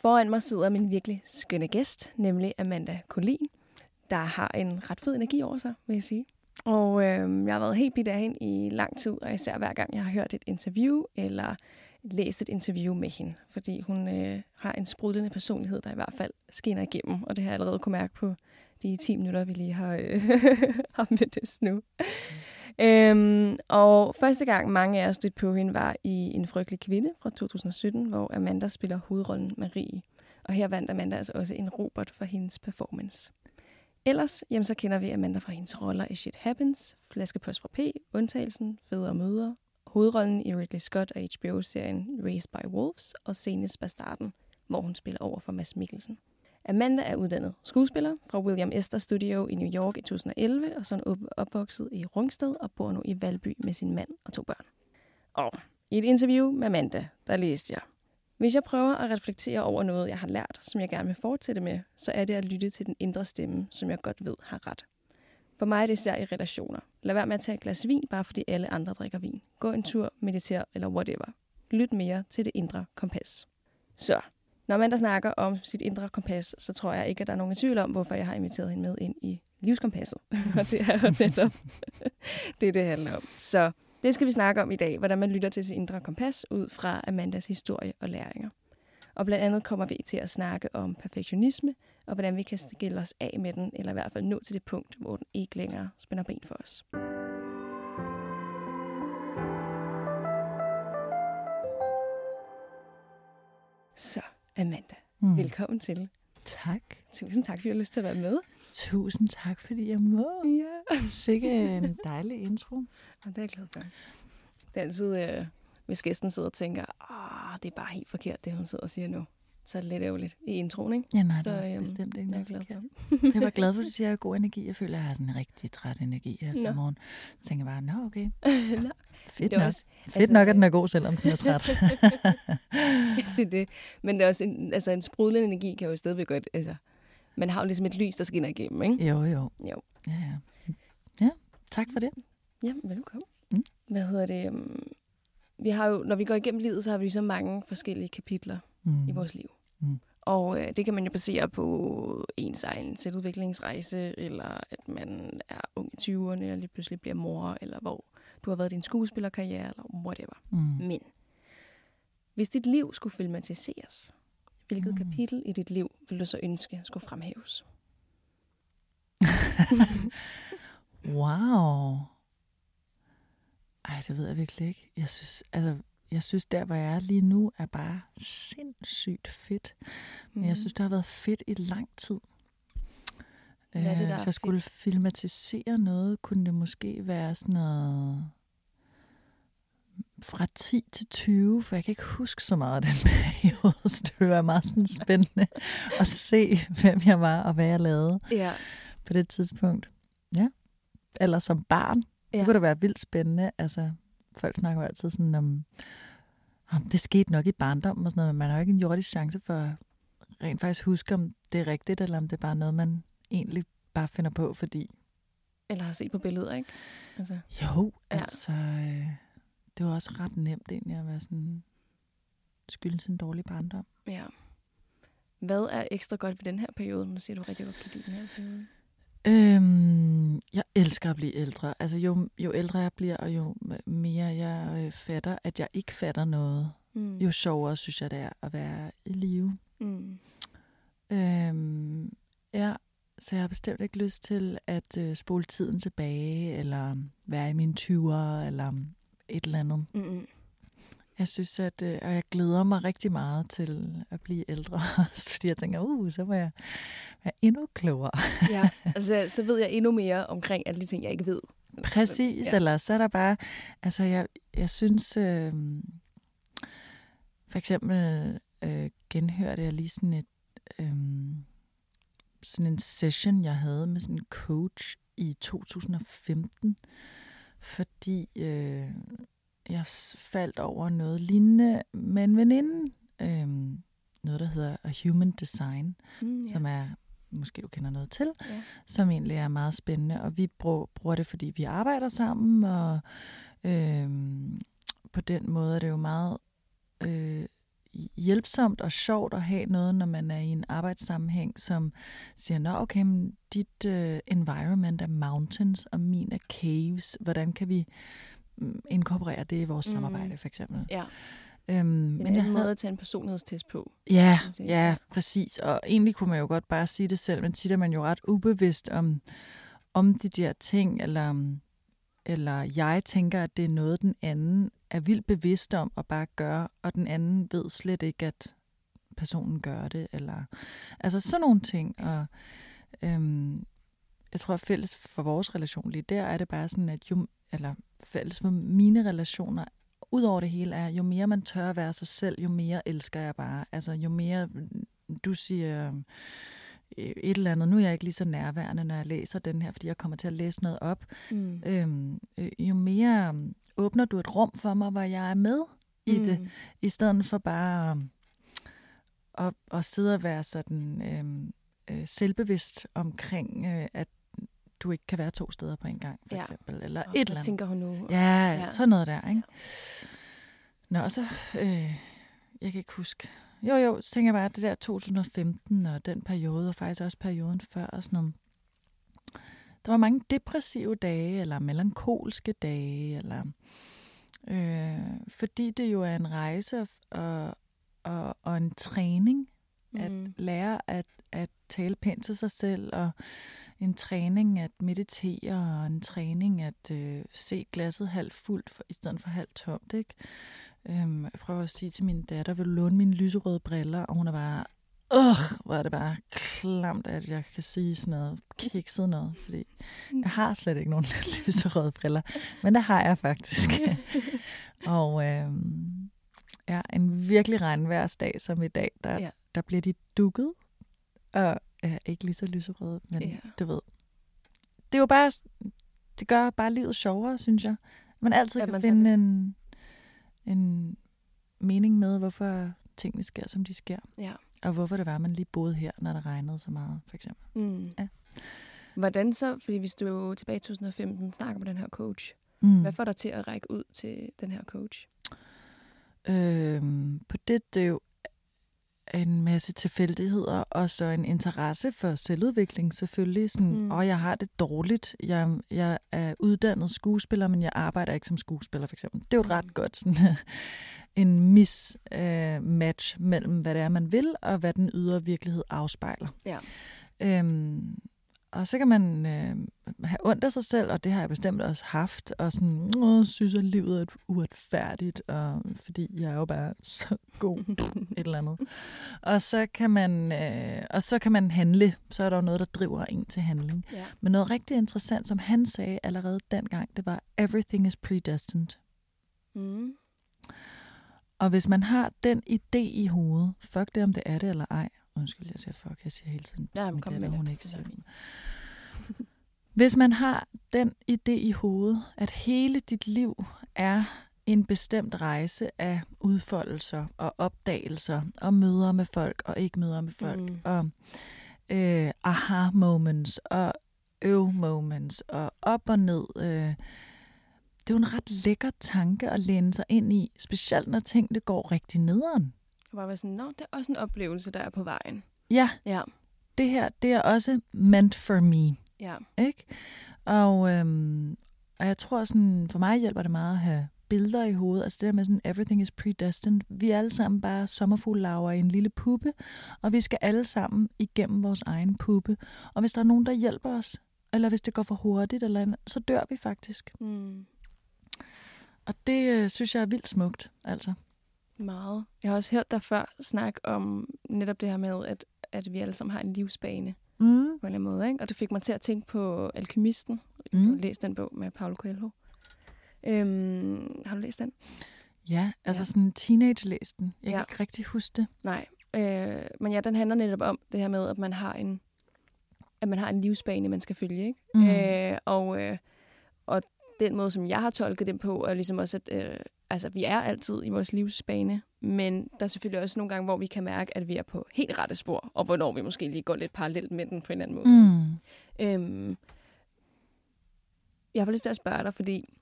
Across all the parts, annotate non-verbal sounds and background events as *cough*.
Foran mig sidder min virkelig skønne gæst, nemlig Amanda Collin, der har en ret fed energi over sig, vil jeg sige. Og øh, jeg har været helt bidt af hende i lang tid, og især hver gang jeg har hørt et interview eller læst et interview med hende, fordi hun øh, har en sprudlende personlighed, der i hvert fald skinner igennem, og det har jeg allerede kunne mærke på de 10 minutter, vi lige har, øh, *laughs* har mødtes nu. Øhm, og første gang mange af os stødte på hende var i En frygtelig kvinde fra 2017, hvor Amanda spiller hovedrollen Marie. Og her vandt Amanda altså også en Robert for hendes performance. Ellers jamen, så kender vi Amanda fra hendes roller i Shit Happens, Flaskepost fra P, Undtagelsen, Fædre og Møder, hovedrollen i Ridley Scott og HBO-serien Raised by Wolves og senest Bastarden, hvor hun spiller over for Mads Mikkelsen. Amanda er uddannet skuespiller fra William Ester Studio i New York i 2011, og så er hun opvokset i Rungsted og bor nu i Valby med sin mand og to børn. Og i et interview med Amanda, der læste jeg, hvis jeg prøver at reflektere over noget, jeg har lært, som jeg gerne vil fortsætte med, så er det at lytte til den indre stemme, som jeg godt ved har ret. For mig er det især i relationer. Lad være med at tage et glas vin, bare fordi alle andre drikker vin. Gå en tur, meditere eller whatever. Lyt mere til det indre kompas. Så, når man der snakker om sit indre kompas, så tror jeg ikke, at der er nogen tvivl om, hvorfor jeg har inviteret hende med ind i livskompasset. *laughs* Og det er jo netop *laughs* det, det handler om. Så det skal vi snakke om i dag, hvordan man lytter til sit indre kompas ud fra Amandas historie og læringer. Og blandt andet kommer vi til at snakke om perfektionisme, og hvordan vi kan skille os af med den, eller i hvert fald nå til det punkt, hvor den ikke længere spænder ben for os. Så, Amanda, mm. velkommen til. Tak. Tusind tak, fordi du har lyst til at være med. Tusind tak, fordi jeg må. Ja. Sikke en dejlig intro. Og det er jeg glad for. Det er altid, øh, hvis gæsten sidder og tænker, ah, det er bare helt forkert, det hun sidder og siger nu. Så er det lidt ærgerligt i introen, ikke? Ja, nej, det er øhm, bestemt ikke jeg er noget glad for. Jeg var glad for, at du *laughs* siger, at jeg har god energi. Jeg føler, at jeg har sådan en rigtig træt energi her til morgen. Så tænker jeg bare, nå okay, *laughs* Nå, fedt nok. også- Fedt altså, nok, at den er god, selvom den er *laughs* træt. det er det. Men det er også en, altså en sprudlende energi kan jo stadigvæk godt, altså, man har jo ligesom et lys, der skinner igennem, ikke? jo, jo. Jo. Ja, ja. Ja, tak for det. Ja, velkommen. Mm. Hvad hedder det? Um, vi har jo, når vi går igennem livet, så har vi så mange forskellige kapitler Mm. i vores liv. Mm. Og øh, det kan man jo basere på ens egen selvudviklingsrejse, eller at man er ung i 20'erne, og lige pludselig bliver mor, eller hvor du har været i din skuespillerkarriere, eller whatever. Mm. Men hvis dit liv skulle filmatiseres, hvilket Mm. kapitel i dit liv vil du så ønske skulle fremhæves? *laughs* Wow. Ej, det ved jeg virkelig ikke. Jeg synes, altså, jeg synes, der hvor jeg er lige nu, er bare sindssygt fedt. Men jeg synes, det har været fedt i lang tid. Hvad er det, Øh, der Hvis er jeg skulle fedt? filmatisere noget, kunne det måske være sådan noget fra 10 til 20, for jeg kan ikke huske så meget af den *laughs* periode, så det ville være meget sådan spændende at se, hvem jeg var og hvad jeg lavede Ja, på det tidspunkt. Ja. Eller som barn. Ja. Det kunne da være vildt spændende. Altså, folk snakker jo altid sådan om, om det skete nok i barndommen og sådan noget, men man har jo ikke en jordisk chance for at rent faktisk huske, om det er rigtigt, eller om det er bare noget, man egentlig bare finder på, fordi Eller har set på billeder, ikke? Altså, jo, Ja. altså, øh, det var også ret nemt egentlig at være sådan skylden til en dårlig barndom. ja. Hvad er ekstra godt ved den her periode? Nu siger du rigtig godt kan lide den her periode. Øhm, jeg elsker at blive ældre. Altså jo, jo ældre jeg bliver, og jo mere jeg øh, fatter, at jeg ikke fatter noget, Mm. jo sjovere synes jeg det er at være i live. Mm. Øhm, ja, så jeg har bestemt ikke lyst til at øh, spole tiden tilbage, eller være i mine 20'ere, eller et eller andet. Mm-mm. Jeg synes, at øh, og jeg glæder mig rigtig meget til at blive ældre, *laughs* fordi jeg tænker, uh, så må jeg være endnu klogere. Ja, altså så ved jeg endnu mere omkring alle de ting, jeg ikke ved. Præcis, ja. eller så er der bare, altså jeg, jeg synes, øh, for eksempel øh, genhørte jeg lige sådan et, øh, sådan en session, jeg havde med sådan en coach i 2015, fordi øh, jeg faldt over noget lignende med en veninde. Øh, noget, der hedder A Human Design, mm, ja. som er, måske du kender noget til, ja. som egentlig er meget spændende. Og vi bruger, bruger det, fordi vi arbejder sammen, og øh, på den måde er det jo meget øh, hjælpsomt og sjovt at have noget, når man er i en arbejdssammenhæng, som siger, nå okay, men dit uh, environment er mountains, og min er caves. Hvordan kan vi inkorporere det i vores mm. samarbejde, for eksempel? Ja. Øhm, men en jeg måde havde... at tage en personlighedstest på. Ja, ja, præcis. Og egentlig kunne man jo godt bare sige det selv, men tit er man jo ret ubevidst om, om de der ting, eller, eller jeg tænker, at det er noget, den anden er vildt bevidst om at bare gøre, og den anden ved slet ikke, at personen gør det. Eller, altså sådan nogle ting. Og øhm, jeg tror, at fælles for vores relation lige der, er det bare sådan, at jo, eller fælles for mine relationer, ud over det hele er, jo mere man tør at være sig selv, jo mere elsker jeg bare. Altså jo mere du siger øh, et eller andet. Nu er jeg ikke lige så nærværende, når jeg læser den her, fordi jeg kommer til at læse noget op. Mm. Øhm, øh, jo mere åbner du et rum for mig, hvor jeg er med i mm. det, i stedet for bare at, at, at sidde og være sådan øhm, øh, selvbevidst omkring, øh, at du ikke kan være to steder på en gang, for ja. eksempel. Eller og et eller andet. tænker hun nu? Ja, ja, sådan noget der, ikke? Nå, så... Øh, jeg kan ikke huske. Jo, jo, så tænker jeg bare, at det der 2015 og den periode, og faktisk også perioden før og sådan noget. Der var mange depressive dage, eller melankolske dage, eller... Øh, fordi det jo er en rejse og, og, og en træning, mm. at lære at, at tale pænt til sig selv, og en træning at meditere, og en træning at øh, se glasset halvt fuldt, for, i stedet for halvt tomt. Ikke? Øhm, jeg prøver at sige til min datter, vil du låne mine lyserøde briller? Og hun er bare, Åh, hvor er det bare klamt, at jeg kan sige sådan noget kikset noget, fordi jeg har slet ikke nogen *laughs* lyserøde briller, men det har jeg faktisk. *laughs* og øh, ja, en virkelig regnværsdag som i dag, der, ja. der bliver de dukket, og er ikke lige så lyserøde, men ja. du ved. Det er jo bare, det gør bare livet sjovere, synes jeg. Man altid ja, kan man finde en, en mening med, hvorfor tingene sker, som de sker. Ja. Og hvorfor det var, at man lige boede her, når der regnede så meget, for eksempel. Mm. Ja. Hvordan så, fordi hvis du tilbage i 2015 snakker med den her coach, mm. hvad får dig til at række ud til den her coach? Øhm, på det, det er jo en masse tilfældigheder, og så en interesse for selvudvikling selvfølgelig. Sådan, mm. Og jeg har det dårligt. Jeg, jeg er uddannet skuespiller, men jeg arbejder ikke som skuespiller, for eksempel. Det er jo et ret mm. godt sådan, *laughs* en mismatch øh, mellem, hvad det er, man vil, og hvad den ydre virkelighed afspejler. Ja. Øhm, og så kan man øh, have ondt af sig selv, og det har jeg bestemt også haft, og sådan, Åh, synes, at livet er uretfærdigt, og, fordi jeg er jo bare så god *laughs* et eller andet. Og så kan man, øh, og så kan man handle, så er der jo noget, der driver en til handling. Ja. Men noget rigtig interessant, som han sagde allerede dengang, det var, everything is predestined. Mm. Og hvis man har den idé i hovedet, fuck det, om det er det eller ej, undskyld, jeg siger fuck, jeg siger hele tiden, ja, men kom med hun ikke siger. Hvis man har den idé i hovedet, at hele dit liv er en bestemt rejse af udfoldelser og opdagelser og møder med folk og ikke møder med folk mm. og øh, aha moments og øv moments og op og ned øh, det er jo en ret lækker tanke at læne sig ind i, specielt når tingene går rigtig nederen. Og bare være sådan, nå, det er også en oplevelse, der er på vejen. Ja. ja. Det her, det er også meant for me. Ja. Ikke? Og, øhm, og jeg tror sådan, for mig hjælper det meget at have billeder i hovedet. Altså det der med sådan, everything is predestined. Vi er alle sammen bare sommerfuglelaver i en lille puppe, og vi skal alle sammen igennem vores egen puppe. Og hvis der er nogen, der hjælper os, eller hvis det går for hurtigt, eller andet, så dør vi faktisk. Mm. Og det øh, synes jeg er vildt smukt, altså. Meget. Jeg har også hørt dig før snakke om netop det her med, at, at vi alle sammen har en livsbane mm. på en eller anden måde. Ikke? Og det fik mig til at tænke på Alkymisten. Mm. Jeg har læst den bog med Paulo Coelho. Øhm, har du læst den? Ja, altså Ja. sådan teenage-læsten. Jeg Ja. kan ikke rigtig huske det. Nej. Øh, men ja, den handler netop om det her med, at man har en, at man har en livsbane, man skal følge. Ikke? Mm. Øh, og, øh, og den måde, som jeg har tolket den på, er ligesom også, at øh, altså, vi er altid i vores livsbane, men der er selvfølgelig også nogle gange, hvor vi kan mærke, at vi er på helt rette spor, og hvornår vi måske lige går lidt parallelt med den på en anden måde. Mm. Øhm, jeg har lyst til at spørge dig, fordi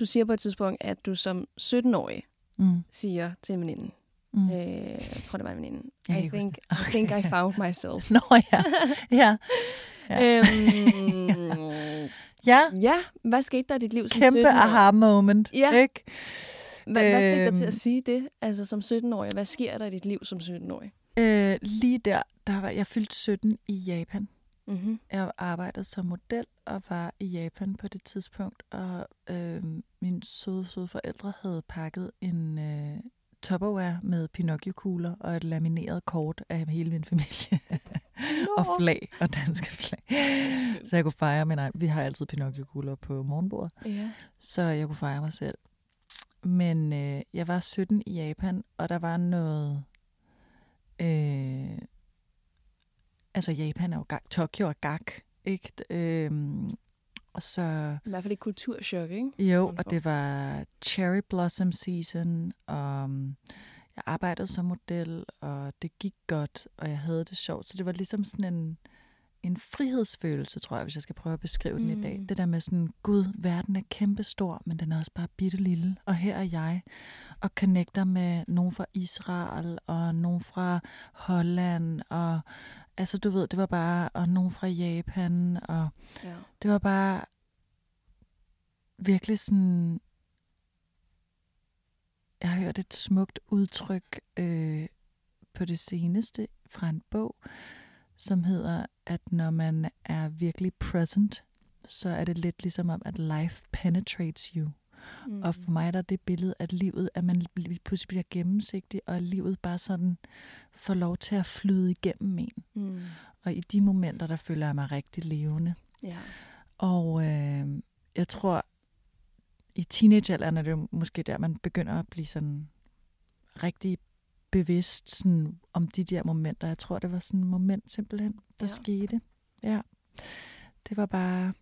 du siger på et tidspunkt, at du som 17-årig Mm. siger til en veninde, Mm. øh, jeg tror, det var en veninde, Jeg I think, I think I found myself. *laughs* Nå ja. ja. *laughs* Ja. øhm, Ja. ja, hvad skete der i dit liv som Kæmpe 17-årig? aha moment. Ja. Ikke? Hvad, hvad fik dig til Øhm. at sige det, altså som 17-årig? Hvad sker der i dit liv som 17-årig? Øh, lige der, der var jeg fyldt 17 i Japan. Mm-hmm. Jeg arbejdede som model og var i Japan på det tidspunkt, og øh, mine søde, søde forældre havde pakket en øh, Tupperware med Pinocchio-kugler og et lamineret kort af hele min familie. *laughs* og flag og danske flag. Så jeg kunne fejre, men nej, vi har altid Pinocchio-kugler på morgenbordet, Ja. så jeg kunne fejre mig selv. Men øh, jeg var 17 i Japan, og der var noget... Øh, altså Japan er jo gak, Tokyo er gak, ikke? Øhm, og så... I hvert fald et kulturschok, ikke? Jo, og det var cherry blossom season, og um, jeg arbejdede som model, og det gik godt, og jeg havde det sjovt. Så det var ligesom sådan en, en frihedsfølelse, tror jeg, hvis jeg skal prøve at beskrive den i dag. Mm. Det der med sådan, gud, verden er kæmpestor, men den er også bare bitte lille. Og her er jeg, og connecter med nogen fra Israel, og nogen fra Holland, og altså du ved, det var bare, og nogen fra Japan, og Ja. det var bare virkelig sådan... Jeg har hørt et smukt udtryk øh, på det seneste fra en bog, som hedder, at når man er virkelig present, så er det lidt ligesom om, at life penetrates you. Mm. Og for mig der er det billede, at livet, at man pludselig bliver gennemsigtig, og livet bare sådan får lov til at flyde igennem en. Mm. Og i de momenter, der føler jeg mig rigtig levende. Ja. Og øh, jeg tror, i teenagealderen er det jo måske der, man begynder at blive sådan rigtig bevidst sådan, om de der momenter. Jeg tror, det var sådan et moment simpelthen, der Ja. skete. Ja. Det var bare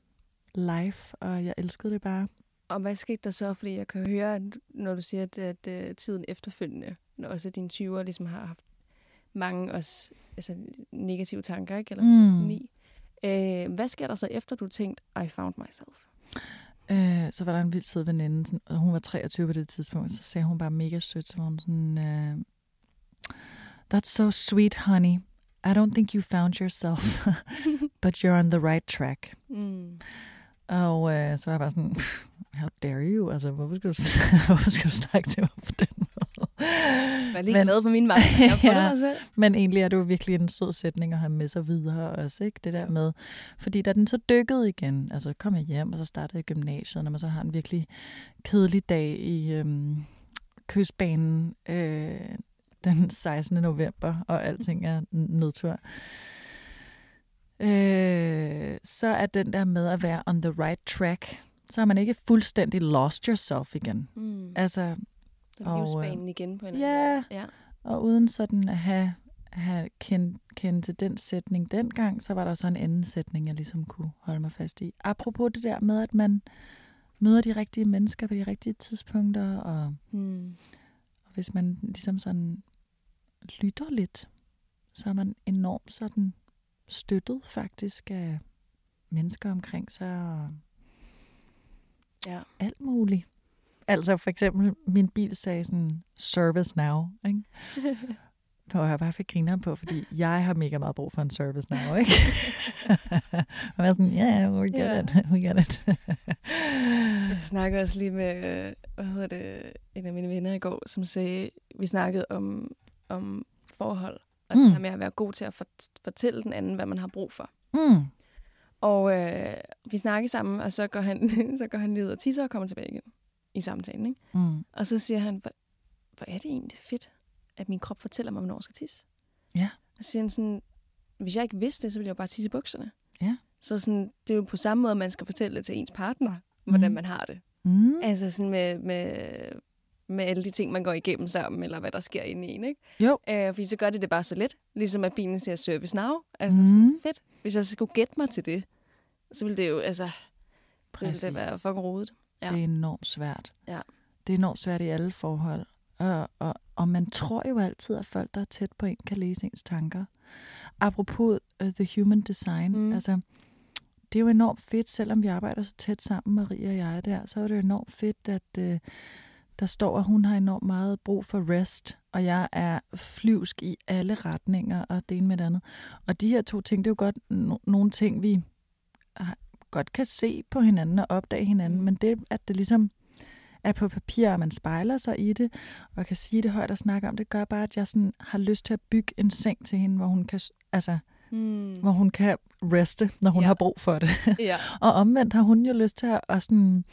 life, og jeg elskede det bare. Og hvad skete der så? Fordi jeg kan høre, at når du siger, at, at, at tiden efterfølgende, når også dine 20'er ligesom har haft mange også, altså, negative tanker, ikke? Eller Mm. ni. Øh, hvad sker der så efter, du tænkte, I found myself? Øh, så var der en vildt sød veninde, sådan, og hun var 23 på det tidspunkt, så sagde hun bare mega sødt, så var hun sådan, øh, That's so sweet, honey. I don't think you found yourself, *laughs* but you're on the right track. Mm. Og øh, så var jeg bare sådan, how dare you? Altså, hvorfor skal du, *laughs* hvorfor skal du snakke til mig på den Jeg er lige Men- glad for min vej. *laughs* Ja. Men egentlig er det jo virkelig en sød sætning at have med sig videre også, ikke? Det der med, fordi da den så dykkede igen, altså kom jeg hjem, og så startede jeg gymnasiet, når man så har en virkelig kedelig dag i øhm, kystbanen øh, den 16. november, og alting er nedtur. Øh, så er den der med at være on the right track, så har man ikke fuldstændig lost yourself igen. Mm. Altså, Den og, øh, livsbanen igen på en ja. anden måde. Ja. Og uden sådan at have, have kendt, kendt til den sætning dengang, så var der så en anden sætning, jeg ligesom kunne holde mig fast i. Apropos det der med, at man møder de rigtige mennesker på de rigtige tidspunkter, og, Mm. og hvis man ligesom sådan lytter lidt, så er man enormt sådan støttet faktisk af mennesker omkring sig, og Ja. alt muligt. Altså for eksempel, min bil sagde sådan, service now, ikke? *laughs* Hvor jeg bare fik grineren på, fordi jeg har mega meget brug for en service now, ikke? *laughs* og jeg var sådan, ja, yeah, we get Ja. it, we get it. *laughs* Jeg snakkede også lige med, øh, hvad hedder det, en af mine venner i går, som sagde, vi snakkede om, om forhold, og mm. Det her med at være god til at fort- fortælle den anden, hvad man har brug for. mm. Og øh, vi snakkede sammen, og så går han, så går han lige ud og tisser og kommer tilbage igen i samtalen. Ikke? Mm. Og så siger han, hvor, hvor er det egentlig fedt, at min krop fortæller mig, hvornår jeg skal tisse. Ja. Og så siger han sådan, hvis jeg ikke vidste det, så ville jeg jo bare tisse i bukserne. Ja. Så sådan, det er jo på samme måde, man skal fortælle det til ens partner, hvordan Mhm. man har det. Mm. Altså sådan med, med, med alle de ting, man går igennem sammen, eller hvad der sker inde i en, ikke? Jo. Øh, fordi så gør det det bare så let, ligesom at bilen siger service now. Altså Mhm. sådan, fedt. Hvis jeg skulle gætte mig til det, så ville det jo, altså, så ville det Præcis. være fucking rodet. Ja. Det er enormt svært. Ja. Det er enormt svært i alle forhold. Og, og, og man tror jo altid, at folk, der er tæt på en, kan læse ens tanker. Apropos uh, the human design, Mm. altså, det er jo enormt fedt, selvom vi arbejder så tæt sammen, Maria og jeg der, så er det enormt fedt, at uh, der står, at hun har enormt meget brug for rest, og jeg er flyvsk i alle retninger, og det ene med det andet. Og de her to ting, det er jo godt no- nogle ting, vi godt kan se på hinanden og opdage hinanden, Mm. men det, at det ligesom er på papir, og man spejler sig i det, og kan sige det højt og snakke om det, gør bare, at jeg sådan har lyst til at bygge en seng til hende, hvor hun kan, altså, Mm. hvor hun kan reste, når hun Ja. har brug for det. *laughs* Ja. og omvendt har hun jo lyst til at, at sådan,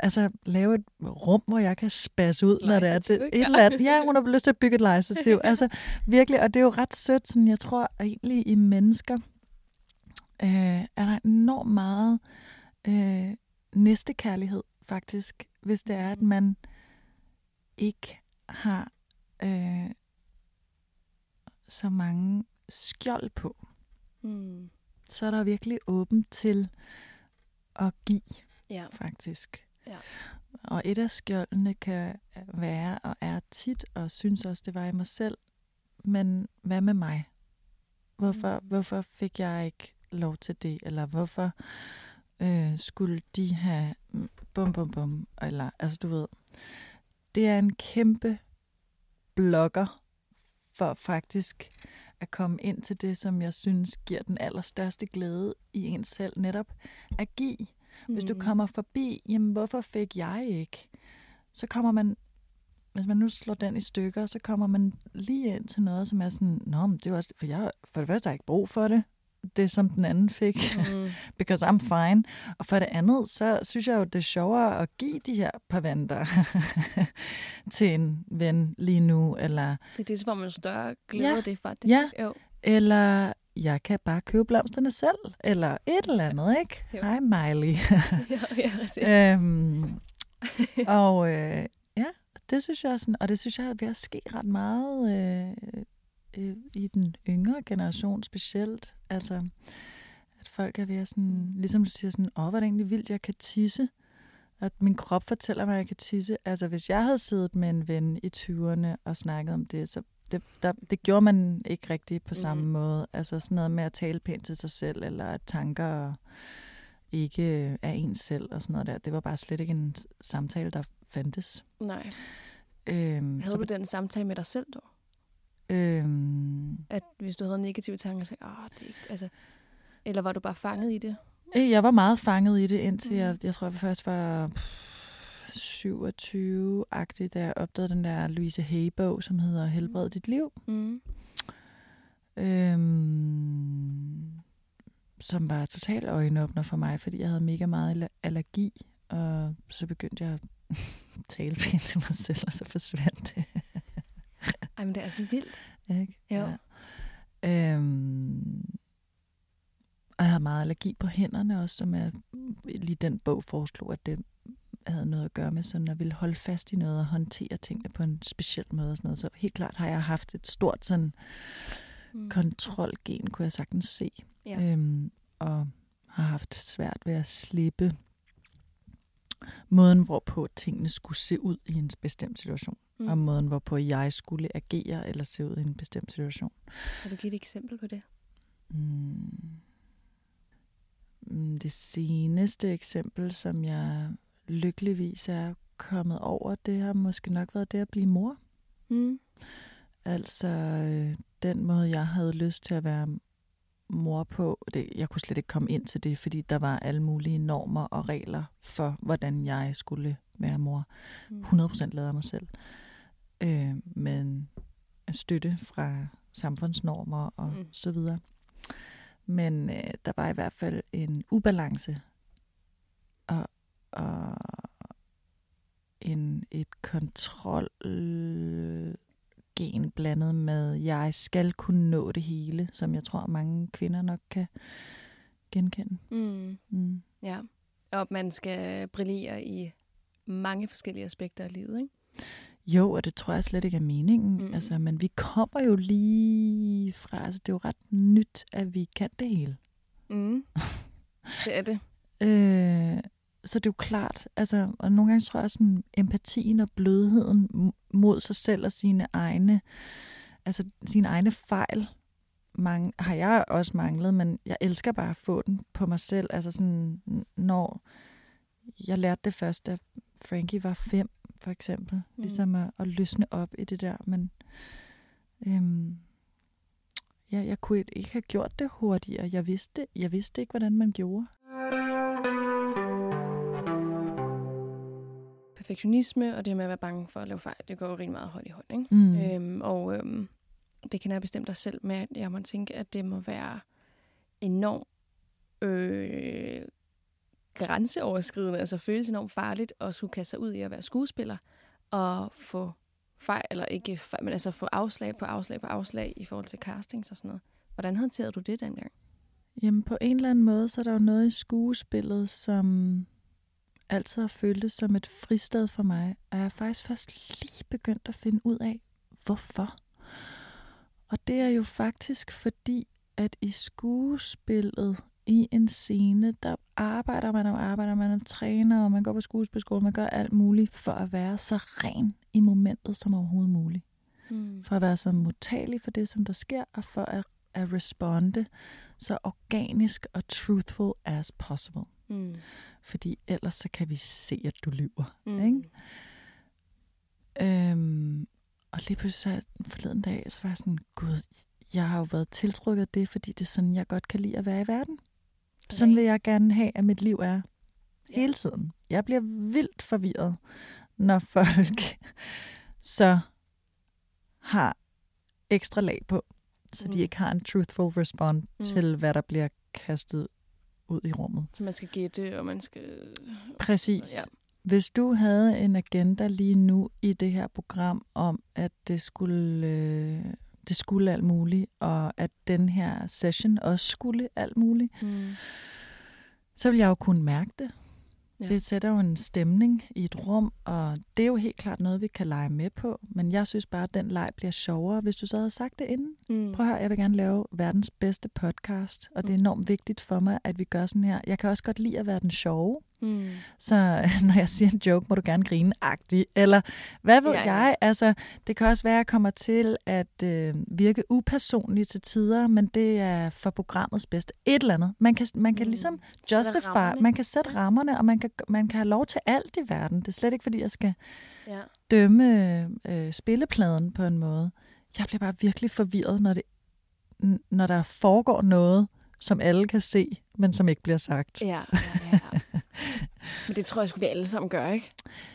altså, lave et rum, hvor jeg kan spasse ud, når det er det. Et eller andet. Ja, hun har lyst til at bygge et lejestativ. *laughs* altså, virkelig, og det er jo ret sødt. Sådan, jeg tror egentlig i mennesker øh, er der enormt meget øh, næstekærlighed, faktisk, hvis det er, at man ikke har øh, så mange skjold på. Mm. Så er der virkelig åbent til at give, Ja. faktisk. Ja. Og et af skjoldene kan være, og er tit, og synes også, det var i mig selv, men hvad med mig? Hvorfor, Mm. hvorfor fik jeg ikke lov til det? Eller hvorfor øh, skulle de have bum bum bum? Eller, altså du ved, det er en kæmpe blogger for faktisk at komme ind til det, som jeg synes giver den allerstørste glæde i en selv, netop at give. Hvis du Mm. kommer forbi, jamen hvorfor fik jeg ikke? Så kommer man, hvis man nu slår den i stykker, så kommer man lige ind til noget, som er sådan, Nå, men det er også, for jeg for det første har jeg ikke brug for det, det som den anden fik, Mm. *laughs* because I'm fine. Og for det andet, så synes jeg jo, det er sjovere at give de her par *laughs* til en ven lige nu, eller, Det er det, så får man større glæde Ja. det, faktisk. Ja. Jo. eller jeg kan bare købe blomsterne selv, eller et eller andet, *laughs* ikke? Jo. Hej Miley. ja, øhm, og øh, ja, det synes jeg sådan, og det synes jeg er ved at ske ret meget øh, øh, i den yngre generation specielt. Altså, at folk er ved at sådan, ligesom du siger sådan, åh, hvor er det egentlig vildt, jeg kan tisse. At min krop fortæller mig, at jeg kan tisse. Altså, hvis jeg havde siddet med en ven i 20'erne og snakket om det, så det, der, det gjorde man ikke rigtigt på samme Mhm. måde. Altså sådan noget med at tale pænt til sig selv, eller at tanker ikke er ens selv og sådan noget der. Det var bare slet ikke en samtale, der fandtes. Nej. Øhm, Havde du den samtale med dig selv, dog? Øhm, At hvis du havde negative tanker, så åh, det er ikke, altså... Eller var du bare fanget i det? øh, jeg var meget fanget i det, indtil Mhm. jeg, jeg tror, jeg først var pff, 27-agtig, da jeg opdagede den der Louise Hay-bog, som hedder Helbred dit liv. Mm. Øhm, som var totalt øjenåbner for mig, fordi jeg havde mega meget aller- allergi, og så begyndte jeg *laughs* at tale pænt til mig selv, og så forsvandt det. Ej, men det er så vildt. Ikke? Jo. Ja. Øhm, og jeg havde meget allergi på hænderne også, som er lige den bog foreslog, at det havde noget at gøre med sådan at ville holde fast i noget og håndtere tingene på en speciel måde og sådan noget. Så helt klart har jeg haft et stort sådan Mm. kontrolgen, kunne jeg sagtens se. Ja. Øhm, og har haft svært ved at slippe måden, hvorpå tingene skulle se ud i en bestemt situation. Mm. Og måden, hvorpå jeg skulle agere eller se ud i en bestemt situation. Kan du give et eksempel på det? Mm. Mm, Det seneste eksempel, som jeg lykkeligvis er kommet over, det har måske nok været det at blive mor. Mm. Altså øh, den måde, jeg havde lyst til at være mor på, det, jeg kunne slet ikke komme ind til det, fordi der var alle mulige normer og regler for, hvordan jeg skulle være mor. Mm. 100% lavet af mig selv. Øh, men støtte fra samfundsnormer og Mm. så videre. Men øh, der var i hvert fald en ubalance og, og en, et kontrol gen blandet med, jeg skal kunne nå det hele, som jeg tror mange kvinder nok kan genkende. Mm. Mm. Ja. Og man skal brillere i mange forskellige aspekter af livet, ikke? Jo, og det tror jeg slet ikke er meningen. Mm. Altså, men vi kommer jo lige fra, altså det er jo ret nyt, at vi kan det hele. Mm. *laughs* Det er det. Øh, så det er jo klart, altså, og nogle gange tror jeg sådan, empatien og blødheden mod sig selv og sine egne, altså sine egne fejl, mange, har jeg også manglet, men jeg elsker bare at få den på mig selv. Altså sådan, når jeg lærte det først, da Frankie var fem, for eksempel. Mm. Ligesom at, at løsne op i det der, men øhm, ja, jeg kunne ikke- ikke have gjort det hurtigere. Jeg vidste, jeg vidste ikke, hvordan man gjorde. Perfektionisme og det med at være bange for at lave fejl, det går jo rigtig meget hånd i hånd, ikke? Mm. Øhm, og øhm, det kan jeg bestemt dig selv med, at jeg må tænke, at det må være enormt øh, grænseoverskridende, altså føles enormt farligt at skulle kaste sig ud i at være skuespiller og få fejl, eller ikke fejl, men altså få afslag på afslag på afslag i forhold til castings og sådan noget. Hvordan håndterede du det dengang? Jamen på en eller anden måde, så er der jo noget i skuespillet, som altid har føltes som et fristed for mig. Og jeg er faktisk først lige begyndt at finde ud af, hvorfor. Og det er jo faktisk fordi, at i skuespillet, i en scene, der arbejder man og arbejder man og træner, og man går på skuespilskole, man gør alt muligt for at være så ren i momentet som overhovedet muligt. Mm. For at være så modtagelig for det, som der sker, og for at, at responde så organisk og truthful as possible. Mm. Fordi ellers så kan vi se, at du lyver. Mm. Ikke? Øhm, og lige pludselig så forleden dag, så var jeg sådan, gud, jeg har jo været tiltrukket af det, fordi det er sådan, jeg godt kan lide at være i verden. Sådan vil jeg gerne have, at mit liv er hele tiden. Jeg bliver vildt forvirret, når folk *laughs* så har ekstra lag på, så de Mm. ikke har en truthful respond Mm. mm. til, hvad der bliver kastet ud i rummet. Så man skal gætte, og man skal... Præcis. Ja. Hvis du havde en agenda lige nu i det her program om, at det skulle, øh, det skulle alt muligt, og at den her session også skulle alt muligt, Mm. så vil jeg jo kunne mærke det. Ja. Ja. Det sætter jo en stemning i et rum, og det er jo helt klart noget, vi kan lege med på. Men jeg synes bare, at den leg bliver sjovere, hvis du så havde sagt det inden. Mm. Prøv at høre, jeg vil gerne lave verdens bedste podcast, og det er Mm. enormt vigtigt for mig, at vi gør sådan her. Jeg kan også godt lide at være den sjove. Mm. Så *laughs* når jeg siger en joke, må du gerne grine agtig. Eller hvad ved Ja, ja, jeg? Altså, det kan også være, at jeg kommer til at øh, virke upersonlig til tider, men det er for programmets bedste. Et eller andet. Man kan, man kan Mm. ligesom justify, man kan sætte rammerne, og man kan, man kan have lov til alt i verden. Det er slet ikke, fordi jeg skal Ja. dømme øh, spillepladen på en måde. Jeg bliver bare virkelig forvirret, når, det, når der foregår noget, som alle kan se, men som ikke bliver sagt. Ja, ja, ja. Men det tror jeg vi alle sammen gør, ikke?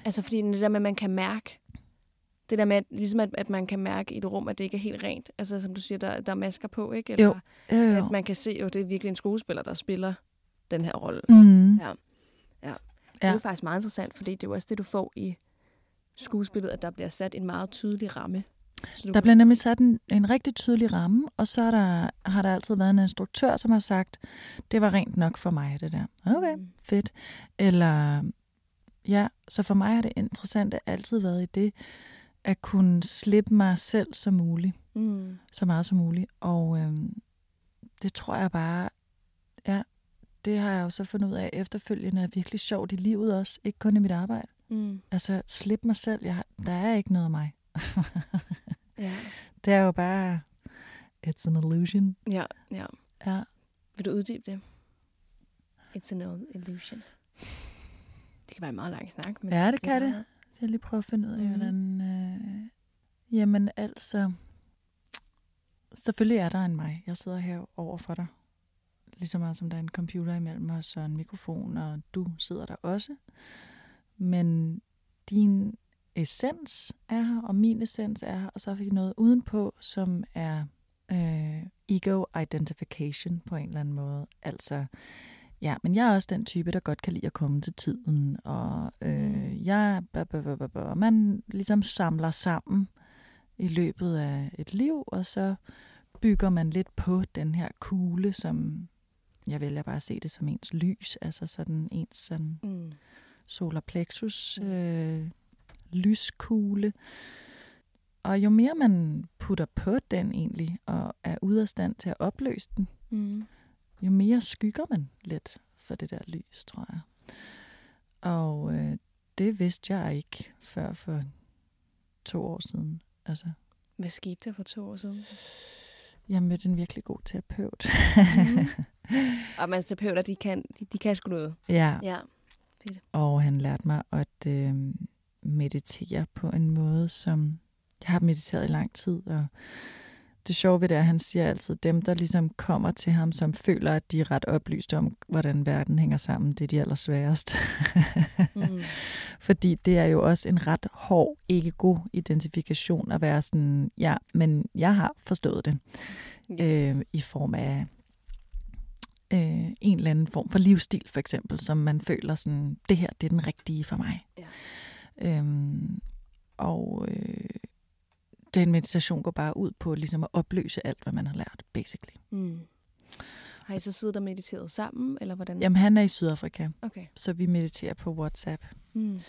Altså, fordi det der med, at man kan mærke, det der med, at, ligesom at, at man kan mærke i et rum, at det ikke er helt rent. Altså, som du siger, der, der er masker på, ikke? Eller Jo. Øh, at man kan se, jo, det er virkelig en skuespiller, der spiller den her rolle. mm. Ja. Ja. Det er jo faktisk meget interessant, fordi det er jo også det, du får i skuespillet, at der bliver sat en meget tydelig ramme. Så Der bliver nemlig sat en, en rigtig tydelig ramme, og så er der, har der altid været en instruktør, som har sagt, det var rent nok for mig, det der. Okay, Mm. fedt. Eller, ja, så for mig har det interessante altid været i det, at kunne slippe mig selv så muligt, Mm. så meget som muligt. Og øhm, det tror jeg bare, ja, det har jeg jo så fundet ud af efterfølgende er virkelig sjovt i livet også, ikke kun i mit arbejde. Mm. Altså, slippe mig selv, jeg, har- der er ikke noget af mig. Ja. *laughs* Det er jo bare, it's an illusion. ja, ja. Ja. Vil du uddybe det? It's an illusion. Det kan være en meget lang snak. Men Ja, det kan er det. Så jeg lige prøve at finde ud af, mm. hvordan... Øh... Jamen altså... Selvfølgelig er der en mig. Jeg sidder her over for dig. Lige så meget som der er en computer imellem os og en mikrofon, og du sidder der også. Men din essens er her, og min essens er her, og så har vi noget udenpå, som er øh, ego identification på en eller anden måde. Altså, ja, men jeg er også den type, der godt kan lide at komme til tiden, og øh, jeg, blah, blah, blah, blah, blah. man ligesom samler sammen i løbet af et liv, og så bygger man lidt på den her kugle, som jeg vælger bare at se det som ens lys, altså sådan ens sådan Mm. solar plexus øh, lyskugle. Og jo mere man putter på den egentlig, og er ude af stand til at opløse den, Mm. jo mere skygger man lidt for det der lys, tror jeg. Og øh, det vidste jeg ikke før for to år siden. Altså, Hvad skete der for to år siden? jeg mødte en virkelig god terapeut. Mhm. *laughs* Og man terapeuter, de kan, de, de kan sgu noget. ja, Ja. og han lærte mig at øh, meditere på en måde, som jeg har mediteret i lang tid, og det sjove ved det er, at han siger altid, dem der ligesom kommer til ham, som føler, at de er ret oplyste om, hvordan verden hænger sammen, det er de allersværeste. Mm. *laughs* Fordi det er jo også en ret hård, ikke god identifikation at være sådan, ja, men jeg har forstået det Yes. øh, i form af øh, en eller anden form for livsstil, for eksempel, som man føler sådan, det her, det er den rigtige for mig. Ja. Øhm, og øh, den meditation går bare ud på ligesom at opløse alt, hvad man har lært, basically. Mm. Har I så siddet og mediteret sammen, eller hvordan? Jamen, han er i Sydafrika, Okay. så vi mediterer på WhatsApp. Mm.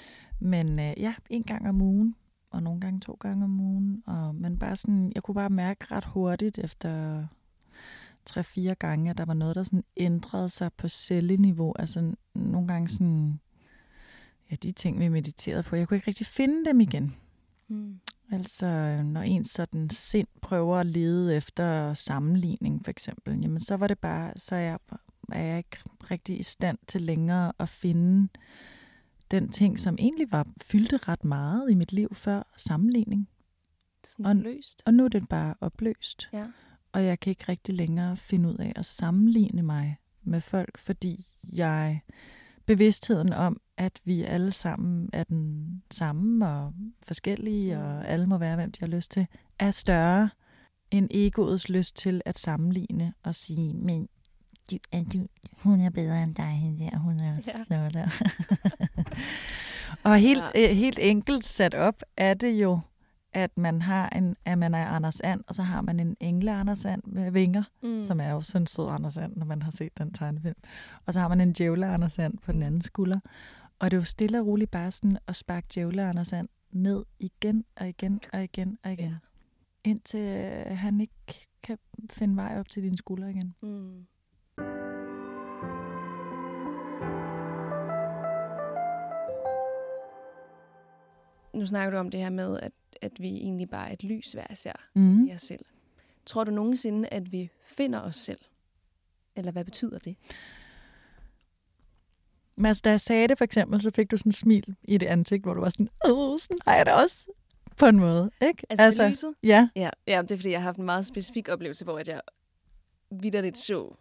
Men øh, ja, en gang om ugen, og nogle gange to gange om ugen. Og, men bare sådan, jeg kunne bare mærke ret hurtigt efter tre-fire gange, at der var noget, der sådan ændrede sig på celleniveau. Altså nogle gange sådan, ja, de ting, vi mediterede på, jeg kunne ikke rigtig finde dem igen. Mm. Altså, når en sådan sind prøver at lede efter sammenligning, for eksempel, jamen så var det bare, så er jeg, er jeg ikke rigtig i stand til længere at finde den ting, som egentlig var fyldte ret meget i mit liv før sammenligning. Det er sådan Og- løst. Og nu er den bare opløst, Ja. og jeg kan ikke rigtig længere finde ud af at sammenligne mig med folk, fordi jeg bevidstheden om, at vi alle sammen er den samme og forskellige, og alle må være, hvem de har lyst til, er større end egoets lyst til at sammenligne og sige, men du, er du, hun er bedre end dig, hende der, hun er også Ja. flottere. *laughs* og helt, Ja. øh, helt enkelt sat op er det jo, at man har en, at man er Anders And, og så har man en engle Anders And med vinger, Mm. som er jo sådan sød Anders And, når man har set den tegnefilm. Og så har man en djævle Anders And på den anden skulder. Og det jo stille og roligt bare sådan at sparke djævle Anders And ned igen og igen og igen og igen. Ja. Indtil øh, han ikke kan finde vej op til dine skuldre igen. Mm. Nu snakker du om det her med, at, at vi egentlig bare er et lys hver især Mm. i os selv. Tror du nogensinde, at vi finder os selv? Eller hvad betyder det? Men altså, da jeg sagde det for eksempel, så fik du sådan en smil i det ansigt, hvor du var sådan, åh, sådan har jeg det også. På en måde, ikke? Altså, altså det lyset? Ja, Ja, ja, det er fordi, jeg har haft en meget specifik oplevelse, hvor at jeg vidderligt så.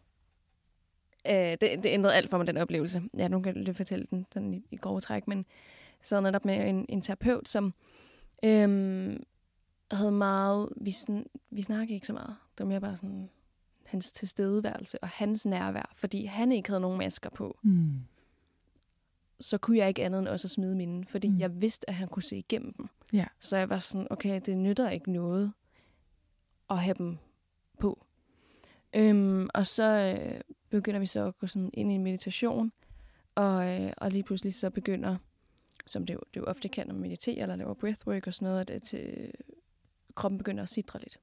Øh, det, det ændrede alt for mig, den oplevelse. Ja, nu kan jeg lige fortælle den sådan i, i grove træk, men jeg sad netop med en, en terapeut, som øhm, havde meget... Vi, sådan, vi snakkede ikke så meget. Det var mere bare sådan hans tilstedeværelse og hans nærvær, fordi han ikke havde nogen masker på. mm. Så kunne jeg ikke andet end også at smide mine, fordi mm. Jeg vidste, at han kunne se igennem dem. Ja. Så jeg var sådan, okay, det nytter ikke noget at have dem på. Øhm, og så øh, begynder vi så at gå sådan ind i en meditation, og, øh, og lige pludselig så begynder, som det jo, det jo ofte kan, når man mediterer eller laver breathwork og sådan noget, at til, kroppen begynder at sidre lidt.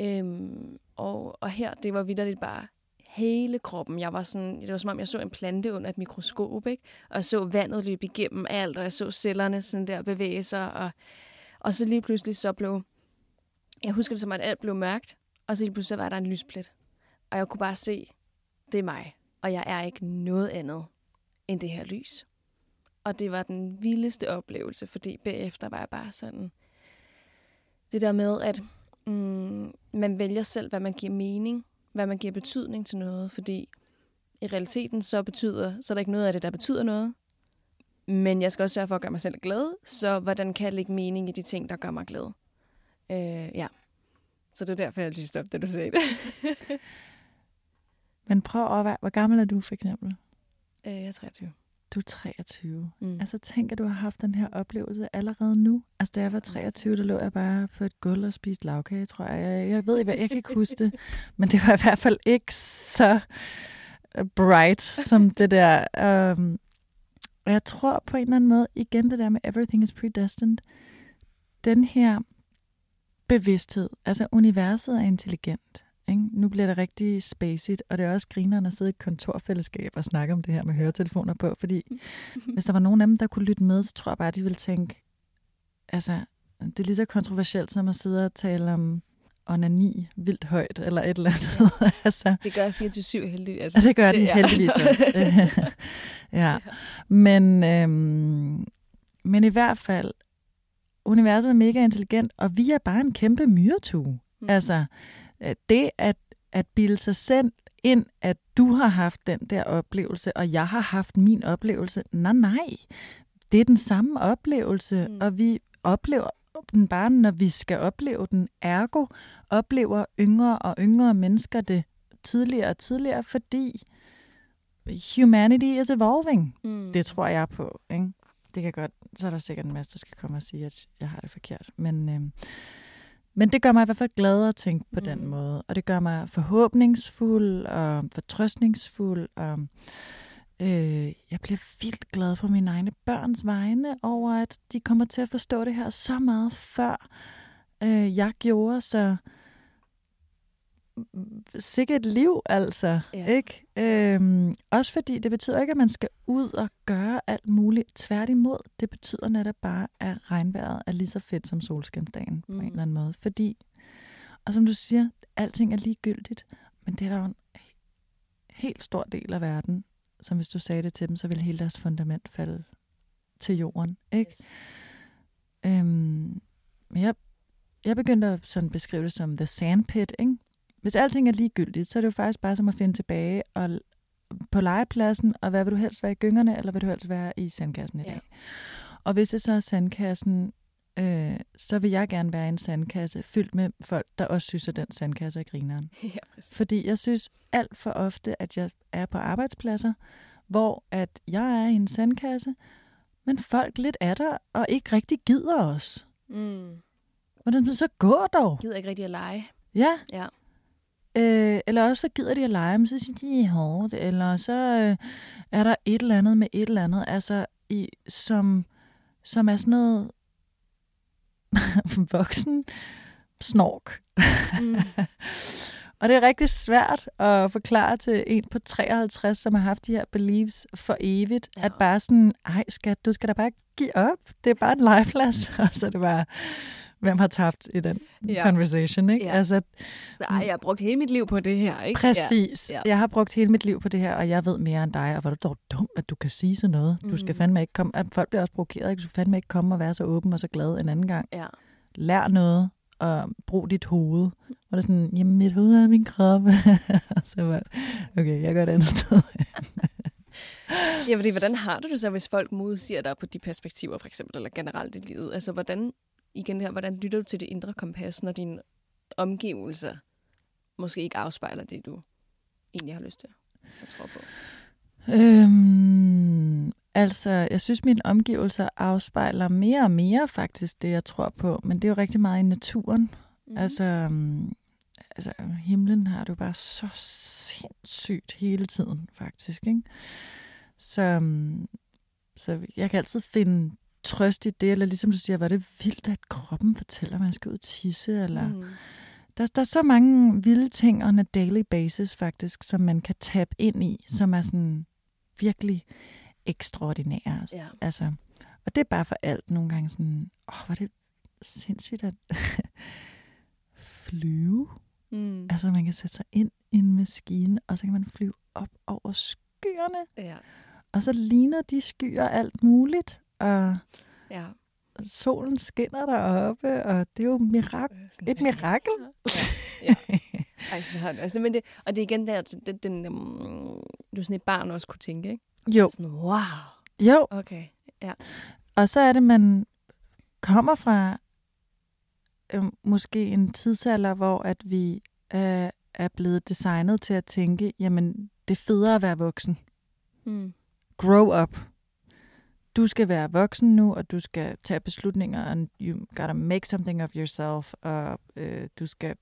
Øhm, og, og her, det var vidderligt bare hele kroppen. Jeg var sådan, det var som om, jeg så en plante under et mikroskop, ikke? Og jeg så vandet løbe igennem alt, og jeg så cellerne sådan der bevæge sig, og, og så lige pludselig så blev, jeg husker det som, at alt blev mørkt, og så lige pludselig var der en lysplet. Og jeg kunne bare se, det er mig, og jeg er ikke noget andet end det her lys. Og det var den vildeste oplevelse, fordi bagefter var jeg bare sådan, det der med, at mm, man vælger selv, hvad man giver mening, hvad man giver betydning til noget, fordi i realiteten så betyder, så er der ikke noget af det, der betyder noget. Men jeg skal også sørge for at gøre mig selv glad, så hvordan kan jeg lægge mening i de ting, der gør mig glad? Øh, ja. Så det er derfor, jeg lige stoppede, da du sagde det. *laughs* Men prøv at overveje, hvor gammel er du for eksempel? øh, jeg er 23. Du er 23. Mm. Altså tænk, at du har haft den her oplevelse allerede nu. Altså da jeg var 23, der lå jeg bare på et gulv og spiste lavkage, tror jeg. Jeg, jeg ved ikke, hvad, jeg kan ikke huske det. *laughs* Men det var i hvert fald ikke så øh, bright som det der. Um, og jeg tror på en eller anden måde, igen det der med everything is predestined, den her bevidsthed, altså universet er intelligent. Ikke? Nu bliver det rigtig spacet, og det er også grinerne at sidde i et kontorfællesskab og snakke om det her med høretelefoner på, fordi *laughs* hvis der var nogen af dem, der kunne lytte med, så tror jeg bare, at de ville tænke, altså, det er lige så kontroversielt som at sidde og tale om onani vildt højt, eller et eller andet. Ja. *laughs* altså, det gør 24-7 heldigvis. Altså, det gør den ja, heldigvis altså. *laughs* også. ja. Men, øhm, men i hvert fald, universet er mega intelligent, og vi er bare en kæmpe myretue. Mm. Altså, det at, at bilde sig selv ind, at du har haft den der oplevelse, og jeg har haft min oplevelse. Nej, nej. Det er den samme oplevelse, mm. og vi oplever den bare, når vi skal opleve den. Ergo oplever yngre og yngre mennesker det tidligere og tidligere, fordi humanity is evolving. Mm. Det tror jeg på. Ikke? Det kan godt, så er der sikkert en masse, der skal komme og sige, at jeg har det forkert. Men, øh, men det gør mig i hvert fald glad at tænke på mm. den måde. Og det gør mig forhåbningsfuld og fortrøstningsfuld. Og, øh, jeg bliver vildt glad på mine egne børns vegne over, at de kommer til at forstå det her så meget før øh, jeg gjorde. Så sikkert et liv, altså. Ja. Ikke? Øhm, også fordi det betyder ikke, at man skal ud og gøre alt muligt. Tværtimod, det betyder netop bare, at regnvejret er lige så fedt som solskinsdagen mm. på en mm. eller anden måde. Fordi, og som du siger, alting er ligegyldigt, men det er der jo en helt stor del af verden, som hvis du sagde det til dem, så vil hele deres fundament falde til jorden. Ikke? Yes. Øhm, jeg, jeg begyndte at sådan beskrive det som the sandpit, ikke? Hvis alting er ligegyldigt, så er det jo faktisk bare som at finde tilbage og på legepladsen, og hvad vil du helst være i gyngerne, eller vil du helst være i sandkassen i dag? Ja. Og hvis det så er sandkassen, øh, så vil jeg gerne være i en sandkasse fyldt med folk, der også synes, at den sandkasse er grineren. *laughs* Ja, Fordi jeg synes alt for ofte, at jeg er på arbejdspladser, hvor at jeg er i en sandkasse, men folk lidt er der, og ikke rigtig gider os. Mm. Hvordan så gå dog? Gider ikke rigtig at lege. Ja. ja. Øh, eller også så gider de at lege, men så siger de, er hårdt. Eller så øh, er der et eller andet med et eller andet, altså i, som, som er sådan noget *laughs* voksen snork. Mm. *laughs* og det er rigtig svært at forklare til en på 53, som har haft de her beliefs for evigt, ja. at bare sådan, ej skat, du skal da bare give op. Det er bare en legeplads. *laughs* og så er det bare, hvem har tabt i den ja. conversation, ikke? Ja. Altså, Ej, jeg har brugt hele mit liv på det her, ikke? Præcis. Ja. Jeg har brugt hele mit liv på det her, og jeg ved mere end dig, og hvor du dog dum, at du kan sige sådan noget. Mm. Du skal mm. fandme ikke komme, at folk bliver også provokeret, ikke? Du skal fandme ikke komme og være så åben og så glad en anden gang. Ja. Lær noget, og brug dit hoved. Og det er sådan, jamen mit hoved er min krop. *laughs* så var okay, jeg gør det andet sted. *laughs* ja, fordi hvordan har du det så, hvis folk modsiger dig på de perspektiver, for eksempel, eller generelt i livet? Altså, hvordan igen her, hvordan lytter du til det indre kompas, når dine omgivelser måske ikke afspejler det, du egentlig har lyst til at tro på? Øhm, altså, jeg synes, mine omgivelser afspejler mere og mere faktisk det, jeg tror på. Men det er jo rigtig meget i naturen. Mm. Altså, um, altså, himlen har du bare så sindssygt hele tiden, faktisk. Ikke? Så, um, så jeg kan altid finde trøst i det, eller ligesom du siger, var det vildt, at kroppen fortæller, at man skal ud og tisse, eller... Mm. Der, der er så mange vilde ting on a daily basis, faktisk, som man kan tabe ind i, som er sådan virkelig ekstraordinære. Ja. Altså, og det er bare for alt nogle gange sådan, åh, var det sindssygt at *laughs* flyve. Mm. Altså, man kan sætte sig ind i en maskine, og så kan man flyve op over skyerne. Ja. Og så ligner de skyer alt muligt og ja. solen skinner deroppe, og det er jo mirak- et mirakel. Ja. *laughs* ja. Ej, sådan har det. Altså, men det, og det er igen der, den, den, um, du sådan et barn også kunne tænke, ikke? Jo. Sådan, wow. Jo. Okay, ja. Og så er det, man kommer fra øh, måske en tidsalder, hvor at vi øh, er blevet designet til at tænke, jamen, det er federe at være voksen. Mm. Grow up du skal være voksen nu, og du skal tage beslutninger, and you gotta make something of yourself, og øh, du skal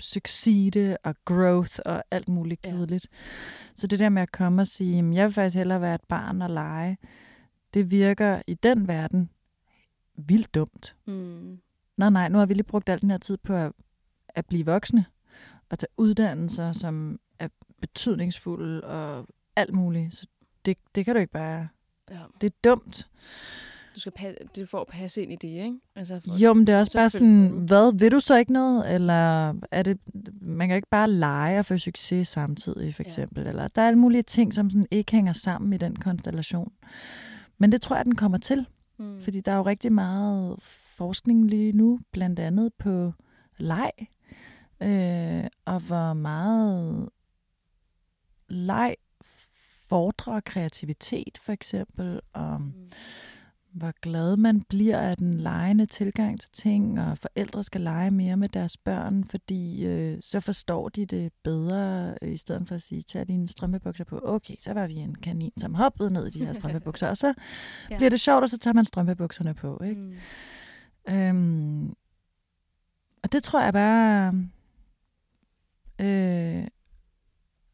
succeed og growth og alt muligt Ja. kedeligt. Så det der med at komme og sige, "Jamen, jeg vil faktisk hellere være et barn og lege, det virker i den verden vildt dumt. Mm. Nej, nej, nu har vi lige brugt al den her tid på at, at blive voksne og tage uddannelser, som er betydningsfulde og alt muligt. Så det, det kan du ikke bare... Det er dumt. Du skal passe, det får at passe ind i det, ikke? Altså for, Jo, men det er også bare sådan, hvad, vil du så ikke noget? Eller er det, man kan ikke bare lege og få succes samtidig, for eksempel. Ja. Eller der er alle mulige ting, som sådan ikke hænger sammen i den konstellation. Men det tror jeg, den kommer til. mm. Fordi der er jo rigtig meget forskning lige nu, blandt andet på leg. Øh, og hvor meget leg fordrer kreativitet, for eksempel. Og Mm. hvor glad man bliver af den legende tilgang til ting, og forældre skal lege mere med deres børn, fordi øh, så forstår de det bedre, øh, i stedet for at sige, tag dine strømpebukser på. Okay, så var vi en kanin, som hoppede ned i de her *laughs* strømpebukser, og så Ja. bliver det sjovt, og så tager man strømpebukserne på. Ikke? Mm. Øhm, og det tror jeg bare, øh,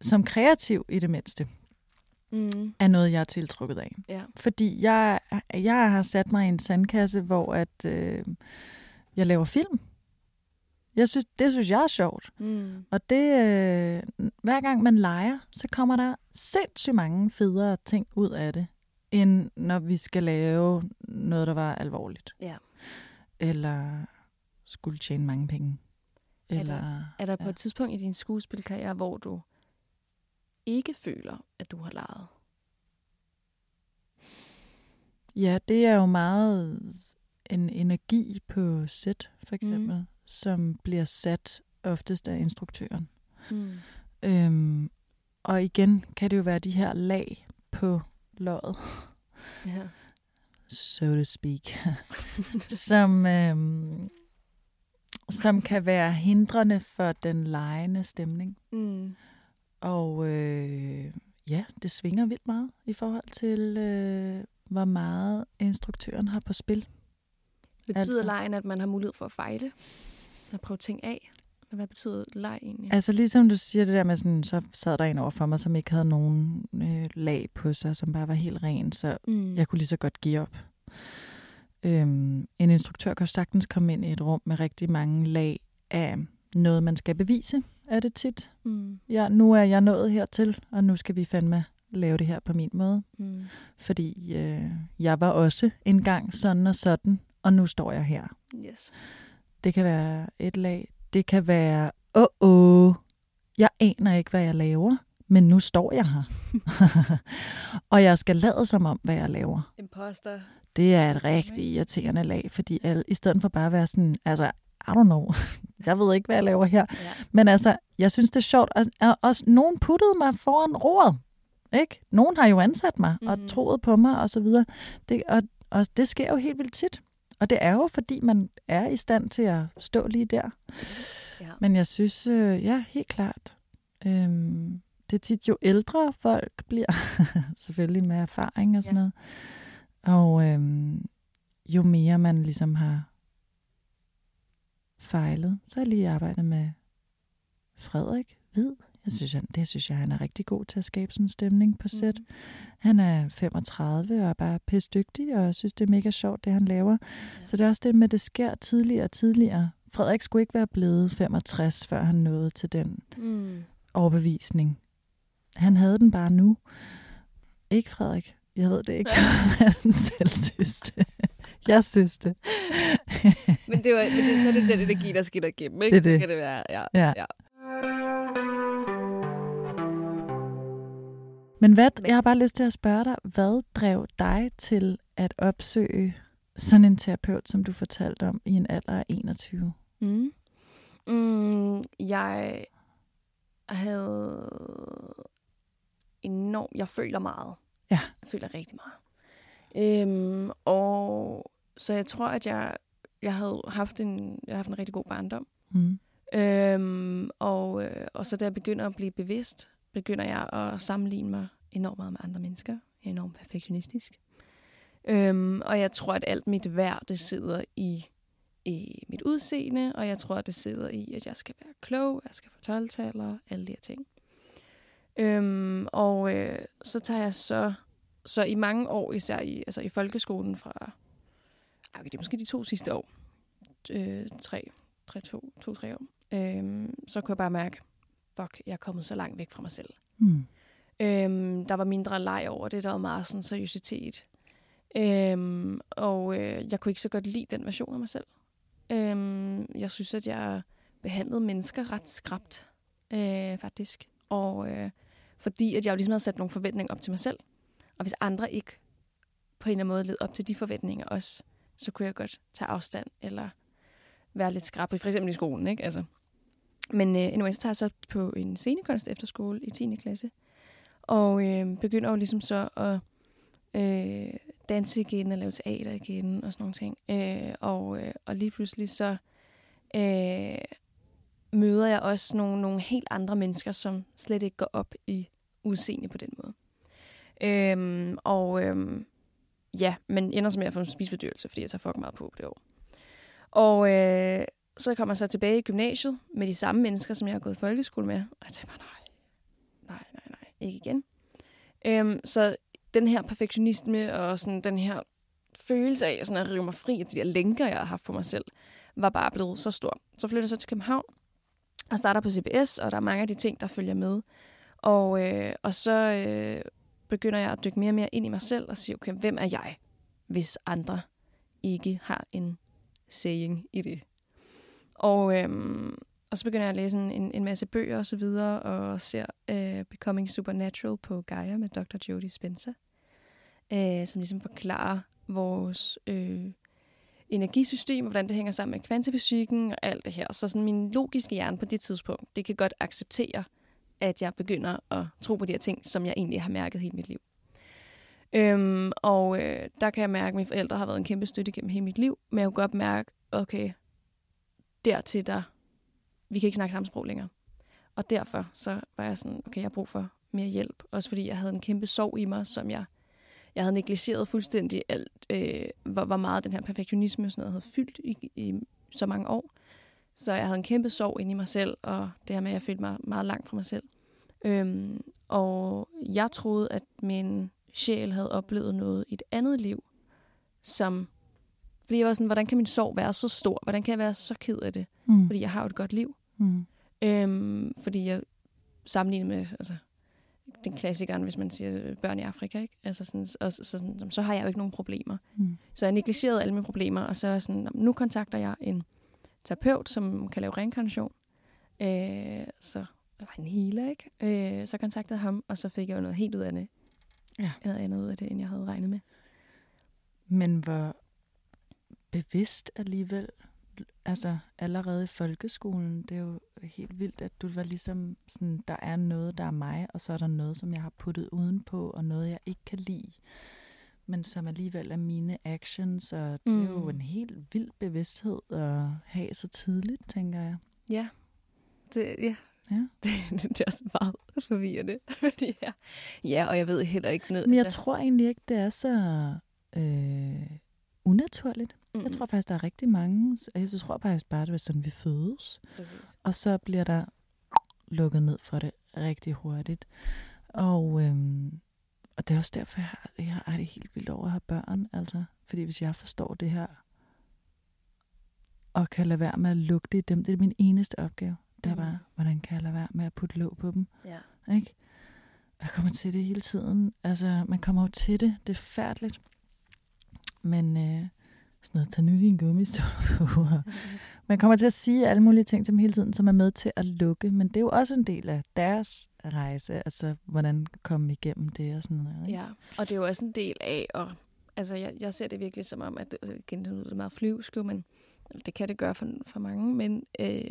som kreativ i det mindste, Mm. er noget, jeg er tiltrukket af. Ja. Fordi jeg, jeg har sat mig i en sandkasse, hvor at, øh, jeg laver film. Jeg synes, det synes jeg er sjovt. Mm. Og det, øh, hver gang man leger, så kommer der sindssygt mange federe ting ud af det, end når vi skal lave noget, der var alvorligt. Ja. Eller skulle tjene mange penge. Er der- Eller, Er der på Ja. et tidspunkt i din skuespilkarriere, hvor du ikke føler, at du har leget? Ja, det er jo meget en energi på sæt, for eksempel, mm. som bliver sat oftest af instruktøren. Mm. Øhm, og igen kan det jo være de her lag på løjet, Ja. so to speak, *laughs* som, øhm, som kan være hindrende for den lejende stemning. Mm. Og øh, ja, det svinger vildt meget i forhold til, øh, hvor meget instruktøren har på spil. Betyder Altså. lejen, at man har mulighed for at fejle? At prøve ting af? Hvad betyder leg egentlig? Altså ligesom du siger det der med sådan, så sad der en over for mig, som ikke havde nogen øh, lag på sig, som bare var helt ren, så mm. jeg kunne lige så godt give op. Øhm, en instruktør kan sagtens komme ind i et rum med rigtig mange lag af noget, man skal bevise, er det tit. Mm. Ja, nu er jeg nået hertil, og nu skal vi fandme lave det her på min måde. Mm. Fordi øh, jeg var også engang sådan og sådan, og nu står jeg her. Yes. Det kan være et lag. Det kan være, åh, åh, jeg aner ikke, hvad jeg laver, men nu står jeg her. *laughs* og jeg skal lade som om, hvad jeg laver. Imposter. Det er et rigtig irriterende lag, fordi al, i stedet for bare at være sådan, altså, I don't know, *laughs* jeg ved ikke, hvad jeg laver her. Ja. Men altså, jeg synes, det er sjovt. Og, og, og nogen puttede mig foran roret. Ikke? Nogen har jo ansat mig mm-hmm. og Mhm. troet på mig og så videre. Det, og, og det sker jo helt vildt tit. Og det er jo, fordi man er i stand til at stå lige der. Ja. Men jeg synes, øh, ja, helt klart. Øhm, det er tit, jo ældre folk bliver, *laughs* selvfølgelig med erfaring og sådan Ja. noget. Og øhm, jo mere man ligesom har fejlet, så har jeg lige arbejdet med Frederik Hvid. Jeg synes, han, det synes jeg, han er rigtig god til at skabe sådan en stemning på sæt. Mm. Han er 35 og er bare pisse dygtig, og jeg synes, det er mega sjovt, det han laver. Ja. Så det er også det med, at det sker tidligere og tidligere. Frederik skulle ikke være blevet 65, før han nåede til den Mm. overbevisning. Han havde den bare nu. Ikke Frederik. Jeg ved det ikke. *laughs* han selv synes det. Jeg synes det. *laughs* Men det var, men det, så er det den energi, der skinner igennem, ikke? Det er det. Så kan det være, ja. Ja. ja. Men hvad, jeg har bare lyst til at spørge dig, hvad drev dig til at opsøge sådan en terapeut, som du fortalte om i en alder af 21? Mm. Mm, jeg havde enormt... Jeg føler meget. Ja. Jeg føler rigtig meget. Øhm, og så jeg tror, at jeg, jeg havde haft en, jeg har haft en rigtig god barndom. Mm. Øhm, og, øh, og så da jeg begynder at blive bevidst, begynder jeg at sammenligne mig enormt meget med andre mennesker. Jeg er enormt perfektionistisk. Øhm, og jeg tror, at alt mit værd, det sidder i i mit udseende, og jeg tror, at det sidder i, at jeg skal være klog, jeg skal få 12 alle de her ting. Øhm, og øh, så tager jeg så, så i mange år, især i, altså i folkeskolen fra, okay, det er måske de to sidste år, øh, tre, tre, to, to, tre år, øh, så kunne jeg bare mærke, fuck, jeg er kommet så langt væk fra mig selv. Mm. Øhm, der var mindre leg over det, der var meget sådan seriøsitet. Øhm, og øh, jeg kunne ikke så godt lide den version af mig selv. Øhm, jeg synes, at jeg behandlede mennesker ret skrabt, øh, faktisk. Og øh, fordi at jeg jo ligesom havde sat nogle forventninger op til mig selv. Og hvis andre ikke på en eller anden måde led op til de forventninger også, så kunne jeg godt tage afstand eller være lidt skrab, for eksempel i skolen, ikke? Altså. Men øh, anyway, så tager jeg så på en scenekunst efterskole i 10. klasse, og øh, begynder jo ligesom så at øh, danse igen og lave teater igen og sådan nogle ting. Øh, og, øh, og lige pludselig så øh, møder jeg også nogle, nogle helt andre mennesker, som slet ikke går op i udseende på den måde. Øh, og øh, ja, men ender så med at få en spisefordyrelse, fordi jeg tager fucking meget på det år. Og øh, så kommer jeg så tilbage i gymnasiet med de samme mennesker, som jeg har gået i folkeskole med. Og jeg tænker, nej, nej, nej, nej, ikke igen. Øhm, så den her perfektionisme og sådan den her følelse af sådan at rive mig fri af de der lænker, jeg har haft på mig selv, var bare blevet så stor. Så flytter jeg så til København og starter på CBS, og der er mange af de ting, der følger med. Og, øh, og så øh, begynder jeg at dykke mere og mere ind i mig selv og sige, okay, hvem er jeg, hvis andre ikke har en saying i det. Og, øhm, og så begynder jeg at læse en, en masse bøger og så videre, og ser øh, Becoming Supernatural på Gaia med Dr. Jodie Spencer, øh, som ligesom forklarer vores øh, energisystem, og hvordan det hænger sammen med kvantefysikken og alt det her. Så sådan min logiske hjerne på det tidspunkt, det kan godt acceptere, at jeg begynder at tro på de her ting, som jeg egentlig har mærket hele mit liv. Øhm, og øh, der kan jeg mærke, at mine forældre har været en kæmpe støtte gennem hele mit liv, men jeg kunne godt mærke, okay, dertil der, vi kan ikke snakke samme sprog længere. Og derfor så var jeg sådan, okay, jeg har brug for mere hjælp. Også fordi jeg havde en kæmpe sorg i mig, som jeg, jeg havde negligeret fuldstændig alt, øh, hvor, hvor meget den her perfektionisme sådan noget havde fyldt i, i så mange år. Så jeg havde en kæmpe sorg inde i mig selv, og det her med, at jeg følte mig meget langt fra mig selv. Øhm, og jeg troede, at min sjæl havde oplevet noget i et andet liv, som... Fordi jeg var sådan, hvordan kan min sorg være så stor? Hvordan kan jeg være så ked af det? Mm. Fordi jeg har jo et godt liv. Mm. Øhm, fordi jeg sammenligner med altså, den klassikeren, hvis man siger børn i Afrika, ikke? Altså sådan, og, så, sådan, så har jeg jo ikke nogen problemer. Mm. Så jeg negligerede alle mine problemer, og så er sådan, nu kontakter jeg en terapeut, som kan lave reinkarnation. Øh, så der var en healer, ikke? Øh, så kontaktede ham, og så fik jeg jo noget helt ud af det. Ja. Noget andet ud af det, end jeg havde regnet med. Men hvor bevidst alligevel, altså allerede i folkeskolen, det er jo helt vildt, at du var ligesom sådan, der er noget, der er mig, og så er der noget, som jeg har puttet udenpå, og noget, jeg ikke kan lide, men som alligevel er mine actions, og det er jo Mm. en helt vild bevidsthed at have så tidligt, tænker jeg. Ja. Det, ja. Ja. *laughs* Det, det er også meget forvirrende. *laughs* Fordi ja. ja, og jeg ved heller ikke noget. Men jeg tror egentlig ikke, det er så øh, unaturligt. mm, Jeg tror faktisk, der er rigtig mange, og jeg tror faktisk bare, det er sådan, vi fødes. Præcis. Og så bliver der lukket ned for det rigtig hurtigt. Og, øhm, og det er også derfor, jeg har, jeg har det helt vildt over at have børn. Altså, fordi hvis jeg forstår det her, og kan lade være med at lukke det i dem, det er min eneste opgave. Det Mhm. bare, hvordan kan jeg lade være med at putte låg på dem? Ja. Ikke? Jeg kommer til det hele tiden. Altså, man kommer jo til det. Det er forfærdeligt. Men øh, sådan noget, tag nu din gummistøvler på. *laughs* og man kommer til at sige alle mulige ting til dem hele tiden, som er med til at lukke. Men det er jo også en del af deres rejse. Altså, hvordan komme igennem det og sådan noget. Ikke? Ja, og det er jo også en del af, og altså jeg, jeg ser det virkelig som om, at øh, igen, det lyder meget flyvsk, men det kan det gøre for, for mange, men øh,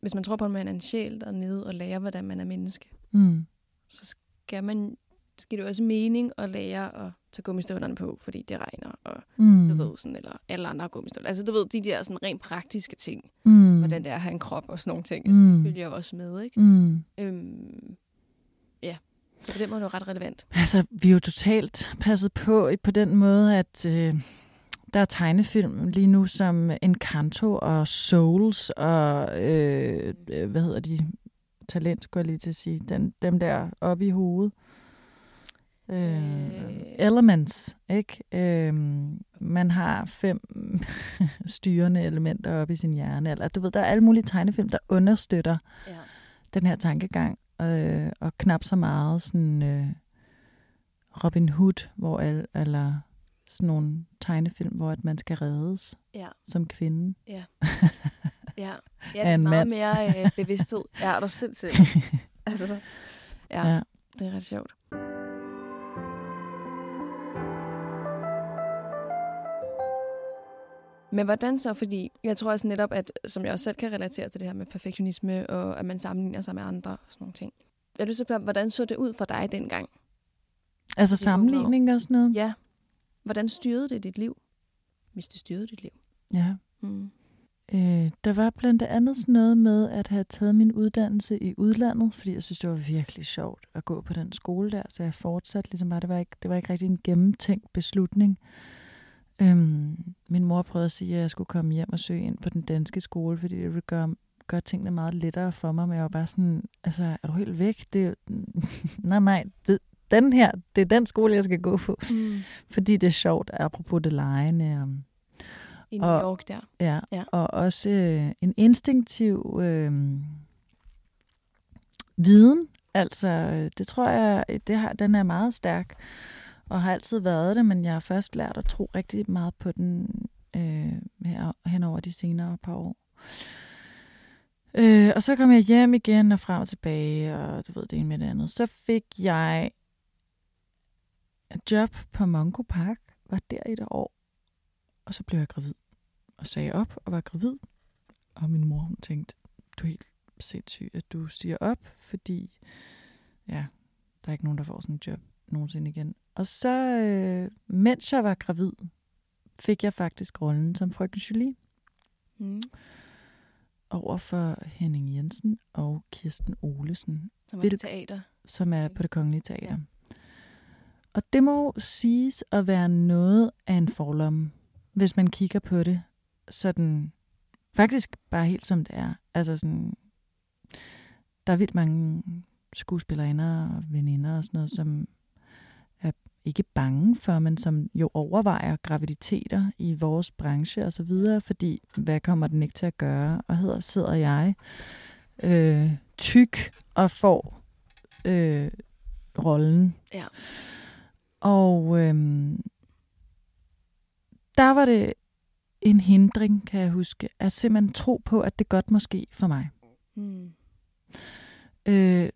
hvis man tror på, at man er en sjæl, der er nede og lærer, hvordan man er menneske, Mm. så skal man skal det også mening at lære at tage gummistøvlerne på, fordi det regner, og Mm. du ved sådan, eller alle andre gummistøvler. Altså du ved, de der sådan rent praktiske ting, mm. hvordan det er at have en krop og sådan nogle ting, Mm. mm. følger jo også med, ikke? Mm. Øhm, ja, så på den måde er det ret relevant. Altså, vi er jo totalt passet på på den måde, at øh, der er tegnefilm lige nu som Encanto og Souls og, øh, øh, hvad hedder de, talent, skulle jeg lige til at sige, Den, dem der oppe i hovedet. Øh. Elements, ikke? Øh, man har fem *laughs* styrende elementer oppe i sin hjerne. Eller, du ved, der er alle mulige tegnefilm, der understøtter Ja. den her tankegang, øh, og knap så meget sådan øh, Robin Hood, hvor al, eller sådan nogle tegnefilm, hvor at man skal reddes Ja. som kvinde. Ja. *laughs* Ja, ja det er en meget mand. mere øh, bevidsthed. Ja, er du sindssygt. *laughs* altså, så, ja, Ja. ja, det er ret sjovt. Men hvordan så? Fordi jeg tror også netop, at som jeg også selv kan relatere til det her med perfektionisme, og at man sammenligner sig med andre og sådan nogle ting. Jeg vil så spørge, hvordan så det ud for dig dengang? Altså sammenligning og sådan noget. Ja. Hvordan styrede det dit liv? Hvis det styrede dit liv. Ja. Mm. Øh, der var blandt andet sådan noget med at have taget min uddannelse i udlandet, fordi jeg synes, det var virkelig sjovt at gå på den skole der, så jeg fortsatte ligesom bare, det var ikke, det var ikke rigtig en gennemtænkt beslutning. Øhm, min mor prøvede at sige, at jeg skulle komme hjem og søge ind på den danske skole, fordi det ville gøre, gøre tingene meget lettere for mig, men jeg var bare sådan, altså, er du helt væk? Det, *laughs* nej, nej, det, den her, det er den skole, jeg skal gå på, Mm. fordi det er sjovt, apropos det lejende. Um, I New Og- York der. Ja, Ja. og også øh, en instinktiv øh, viden. Altså, øh, det tror jeg, det har, den er meget stærk, og har altid været det, men jeg har først lært at tro rigtig meget på den øh, her, hen over de senere par år. Øh, og så kom jeg hjem igen og frem og tilbage, og du ved det ene med det andet. Så fik jeg et job på Mongo Park, var der i et år, og så blev jeg gravid og sagde op og var gravid. Og min mor, hun tænkte, du er helt sindssyg, at du siger op, fordi ja, der er ikke nogen, der får sådan et job nogensinde igen. Og så, øh, mens jeg var gravid, fik jeg faktisk rollen som frøken Julie Mm. over for Henning Jensen og Kirsten Olesen, Som var Vil- teater. som er på det kongelige teater. Ja. Og det må siges at være noget af en forlomme, hvis man kigger på det sådan, faktisk bare helt som det er. Altså sådan, der er vildt mange skuespillerinder og veninder og sådan noget, som er ikke bange for, men som jo overvejer graviditeter i vores branche og så videre, fordi hvad kommer den ikke til at gøre? Og hedder sidder jeg øh, tyk og får øh, rollen. Ja. Og øhm, der var det en hindring, kan jeg huske, at simpelthen tro på, at det godt må ske for mig. Mm. Øh,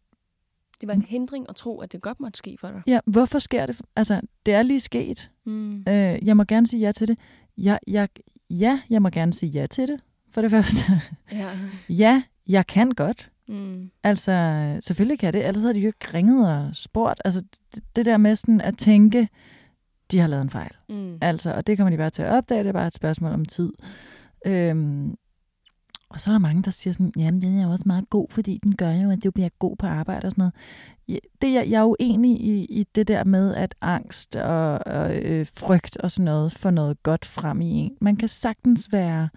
Det var en hindring at tro, at det godt måtte ske for dig. ja, hvorfor sker det? Altså, det er lige sket. Mm. Øh, jeg må gerne sige ja til det. Jeg, jeg, ja, jeg må gerne sige ja til det, for det *laughs* første. Ja. ja, jeg kan godt. Mm. Altså, selvfølgelig kan det, ellers havde de jo ikke ringet og spurgt. Altså, det, det der med sådan at tænke, de har lavet en fejl. Mm. Altså, og det kommer de bare til at opdage, det er bare et spørgsmål om tid. Øhm, og så er der mange, der siger sådan, jamen den er jo også meget god, fordi den gør jo, at du bliver god på arbejde og sådan noget. Ja, det, jeg, jeg er uenig i, i det der med, at angst og, og øh, frygt og sådan noget får noget godt frem i en. Man kan sagtens være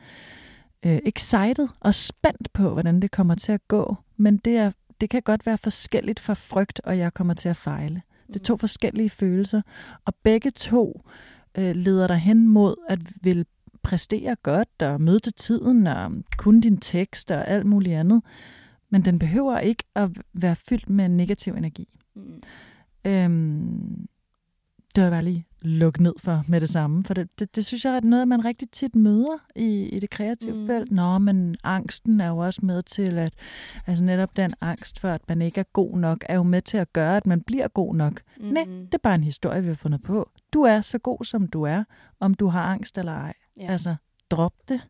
øh, excited og spændt på, hvordan det kommer til at gå, men det, er, det kan godt være forskelligt fra frygt, og jeg kommer til at fejle. Det er to forskellige følelser, og begge to øh, leder dig hen mod at vil præstere godt og møde til tiden og kunne din tekst og alt muligt andet. Men den behøver ikke at være fyldt med negativ energi. Mm. Øhm, det var bare lige lukke ned for med det samme, for det, det, det synes jeg er noget, man rigtig tit møder i, i det kreative Mm. felt. Nå, men angsten er jo også med til at, altså netop den angst for, at man ikke er god nok, er jo med til at gøre, at man bliver god nok. Mm. Nej, det er bare en historie, vi har fundet på. Du er så god, som du er, om du har angst eller ej. Ja. Altså, drop det.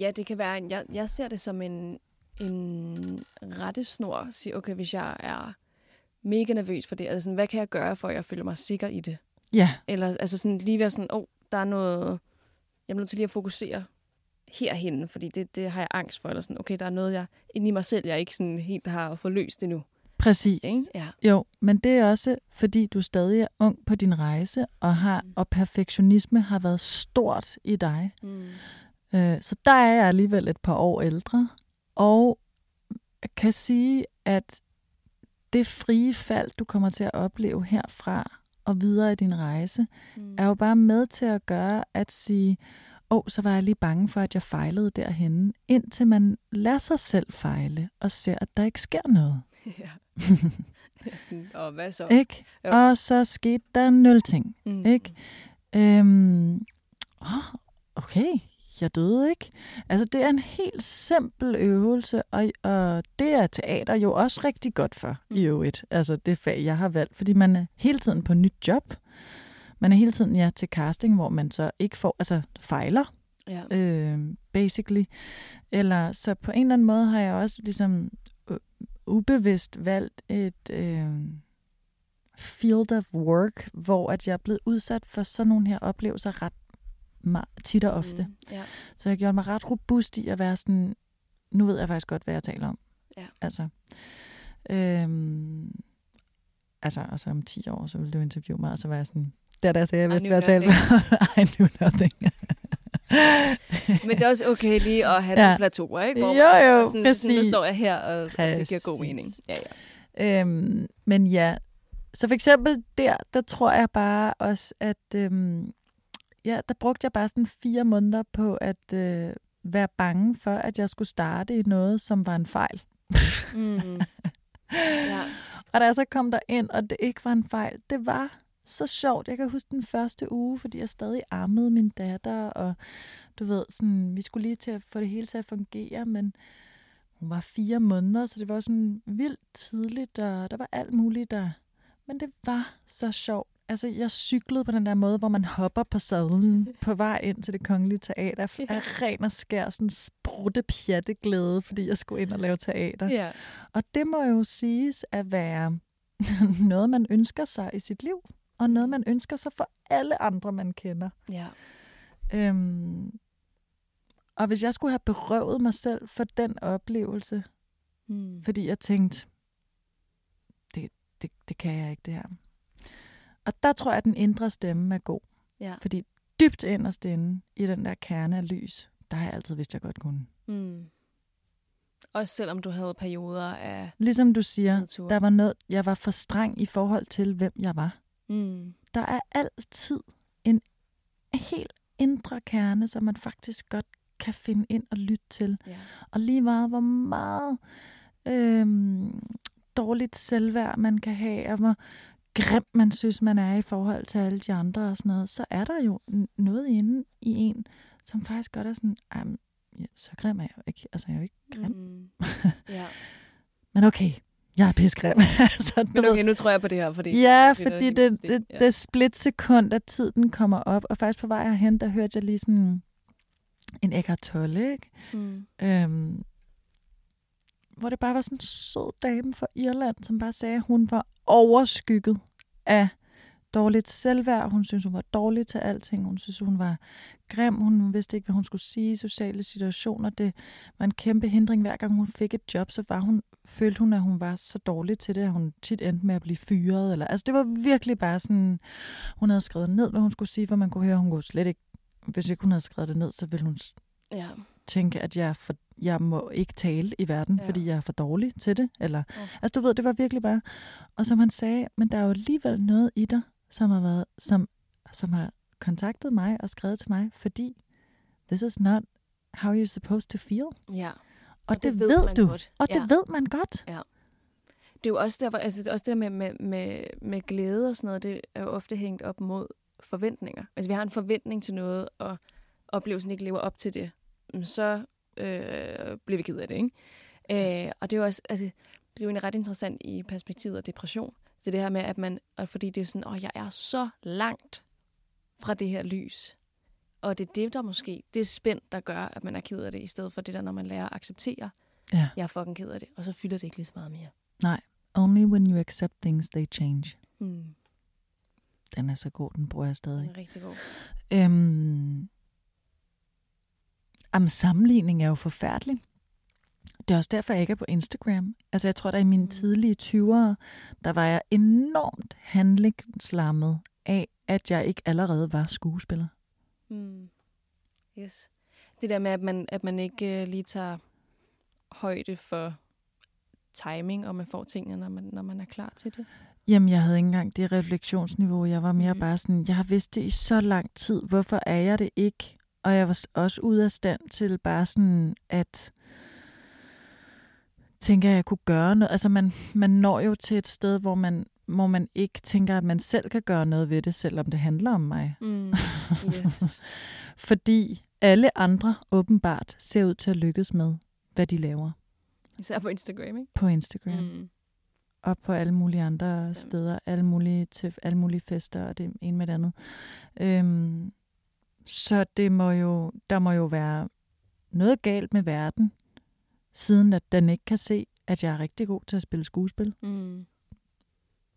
ja, det kan være en, jeg, jeg ser det som en, en rettesnor. Sige, okay, hvis jeg er mega nervøs for det, altså sådan, hvad kan jeg gøre, for at jeg føler mig sikker i det? Ja, Eller altså sådan lige være sådan, åh, oh, der er noget, jeg er nødt til lige at fokusere herhen, fordi det, det har jeg angst for. Eller sådan, okay, der er noget, jeg inde i mig selv, jeg ikke sådan helt har forløst endnu. Præcis. Ikke? Ja. Jo, men det er også, fordi du stadig er ung på din rejse, og, har, Mm. og perfektionisme har været stort i dig. Mm. Øh, så der er jeg alligevel et par år ældre, og kan sige, at det frie fald, du kommer til at opleve herfra og videre i din rejse, Mm. er jo bare med til at gøre at sige, åh, oh, så var jeg lige bange for, at jeg fejlede derhenne, indtil man lader sig selv fejle og ser, at der ikke sker noget. *laughs* ja. Ja, sådan, og hvad så? Ikke? Jo. Og så skete der nul ting. Mm. Ikke? Øhm, oh, okay, jeg døde ikke. Altså, det er en helt simpel øvelse, og, og det er teater jo også rigtig godt for, Mm. i øvrigt. Altså, det fag, jeg har valgt, fordi man er hele tiden på nyt job. Man er hele tiden ja, til casting, hvor man så ikke får, altså fejler, Ja. øh, basically. Eller så på en eller anden måde har jeg også ligesom ubevidst valgt et øh, field of work, hvor at jeg er blevet udsat for sådan nogle her oplevelser ret tit og ofte. Mm. Ja. Så jeg gjort mig ret robust i at være sådan, nu ved jeg faktisk godt, hvad jeg taler om. Ja. Altså, øhm, altså, og så om 10 år, så vil du interviewe mig, og så var jeg sådan, der der sagde jeg vidste, hvad jeg talte. *laughs* I knew nothing. Men det er også okay lige at have *laughs* Ja. nogle plateauer, ikke? Jo, man jo, sådan, sådan, præcis. nu står jeg her, og, og det giver god Præcis. mening. Ja, ja. Øhm, men ja, så for eksempel der, der tror jeg bare også, at øhm, ja, der brugte jeg bare sådan fire måneder på at øh, være bange for, at jeg skulle starte i noget, som var en fejl. Mm. *laughs* ja. Og da jeg så kom der ind, og det ikke var en fejl, det var så sjovt. Jeg kan huske den første uge, fordi jeg stadig ammede min datter, og du ved, sådan, vi skulle lige til at få det hele til at fungere, men hun var fire måneder, så det var sådan vildt tidligt, og der var alt muligt der. Men det var så sjovt. Altså, jeg cyklede på den der måde, hvor man hopper på sadlen *laughs* på vej ind til det kongelige teater, Ja. af ren og skær sådan sprutte pjatteglæde, fordi jeg skulle ind og lave teater. ja. Og det må jo siges at være *laughs* noget, man ønsker sig i sit liv, og noget, man ønsker sig for alle andre, man kender. Ja. Øhm, og hvis jeg skulle have berøvet mig selv for den oplevelse, Mm. fordi jeg tænkte, det, det, det kan jeg ikke, det her. Og der tror jeg, at den indre stemme er god. Ja. Fordi dybt inderst inde i den der kerne af lys, der har jeg altid vidst, at jeg godt kunne. Mm. Også selvom du havde perioder af... Ligesom du siger, Nedtur. der var noget, jeg var for streng i forhold til, hvem jeg var. Mm. der er altid en helt indre kerne, som man faktisk godt kan finde ind og lytte til. Ja. Og lige meget, hvor meget øhm, dårligt selvværd man kan have, og hvor grim man synes, man er i forhold til alle de andre og sådan noget, så er der jo noget inde i en, som faktisk godt er sådan, "Ej, ja, så grim er jeg jo ikke. Altså, jeg er jo ikke grim. Mm. *laughs* Ja. Men okay, jeg er pissegrim. altså, *laughs* Men okay, nu tror jeg på det her, fordi... Ja, det fordi det, det, det, ja. det splitsekund, at tiden kommer op, og faktisk på vej herhen, der hørte jeg lige sådan en Eckhart Tolle, ikke? Mm. Øhm, hvor det bare var sådan en sød dame fra Irland, som bare sagde, at hun var overskygget af dårligt selvværd. Hun synes, hun var dårlig til alting. Hun synes, hun var grim. Hun vidste ikke, hvad hun skulle sige i sociale situationer. Det var en kæmpe hindring. Hver gang hun fik et job, så var hun, følte hun, at hun var så dårlig til det, at hun tit endte med at blive fyret. Eller, altså, det var virkelig bare sådan... Hun havde skrevet ned, hvad hun skulle sige, for man kunne høre, at hun kunne slet ikke... Hvis ikke hun havde skrevet det ned, så ville hun Ja tænke, at jeg, for, jeg må ikke tale i verden, Ja. ja. fordi jeg er for dårlig til det. Eller, Ja. Altså du ved, det var virkelig bare... Og som han sagde, men der er jo alligevel noget i dig, som har, været, som, som har kontaktet mig og skrevet til mig, fordi this is not how you're supposed to feel. ja. Og, Og det, det det ved ved, du. godt. Og det Ja. ved man godt. Det er jo også, derfor, altså, det er også det der med, med, med, med glæde og sådan noget, det er jo ofte hængt op mod forventninger. Altså vi har en forventning til noget, og oplevelsen ikke lever op til det, så øh, bliver vi ked af det, ikke? Øh, og det er jo også, altså, det er jo egentlig ret interessant i perspektivet af depression. Det er det her med, at man, og fordi det er sådan, åh, jeg er så langt fra det her lys. Og det er det, der måske, det er spænd, der gør, at man er ked af det, i stedet for det der, når man lærer at acceptere, Ja. jeg er fucking ked af det, og så fylder det ikke lige så meget mere. Only when you accept things, they change. Mm. Den er så god, den bruger jeg stadig. Den er rigtig god. Øhm, jamen, sammenligning er jo forfærdelig. Det er også derfor, jeg ikke er på Instagram. Altså, jeg tror, der i mine Mm. tidlige 20'ere, der var jeg enormt handlingslammet af, at jeg ikke allerede var skuespiller. Mm. Yes. Det der med, at man, at man ikke uh, lige tager højde for timing, og man får tingene, når man, når man er klar til det. Jamen, jeg havde ikke engang det refleksionsniveau. Jeg var mere Mhm. bare sådan, jeg har vidst det i så lang tid. Hvorfor er jeg det ikke? Og jeg var også ude af stand til bare sådan at tænke, at jeg kunne gøre noget. Altså, man, man når jo til et sted, hvor man, hvor man ikke tænker, at man selv kan gøre noget ved det, selvom det handler om mig. Mm. *laughs* Yes. Fordi alle andre åbenbart ser ud til at lykkes med, hvad de laver Især på Instagram, ikke? på Instagram. Mm. og på alle mulige andre Bestemt. steder, alle mulige, til alle mulige fester og det ene med det andet. Øhm, så det må jo, der må jo være noget galt med verden, siden at den ikke kan se, at jeg er rigtig god til at spille skuespil. Mm.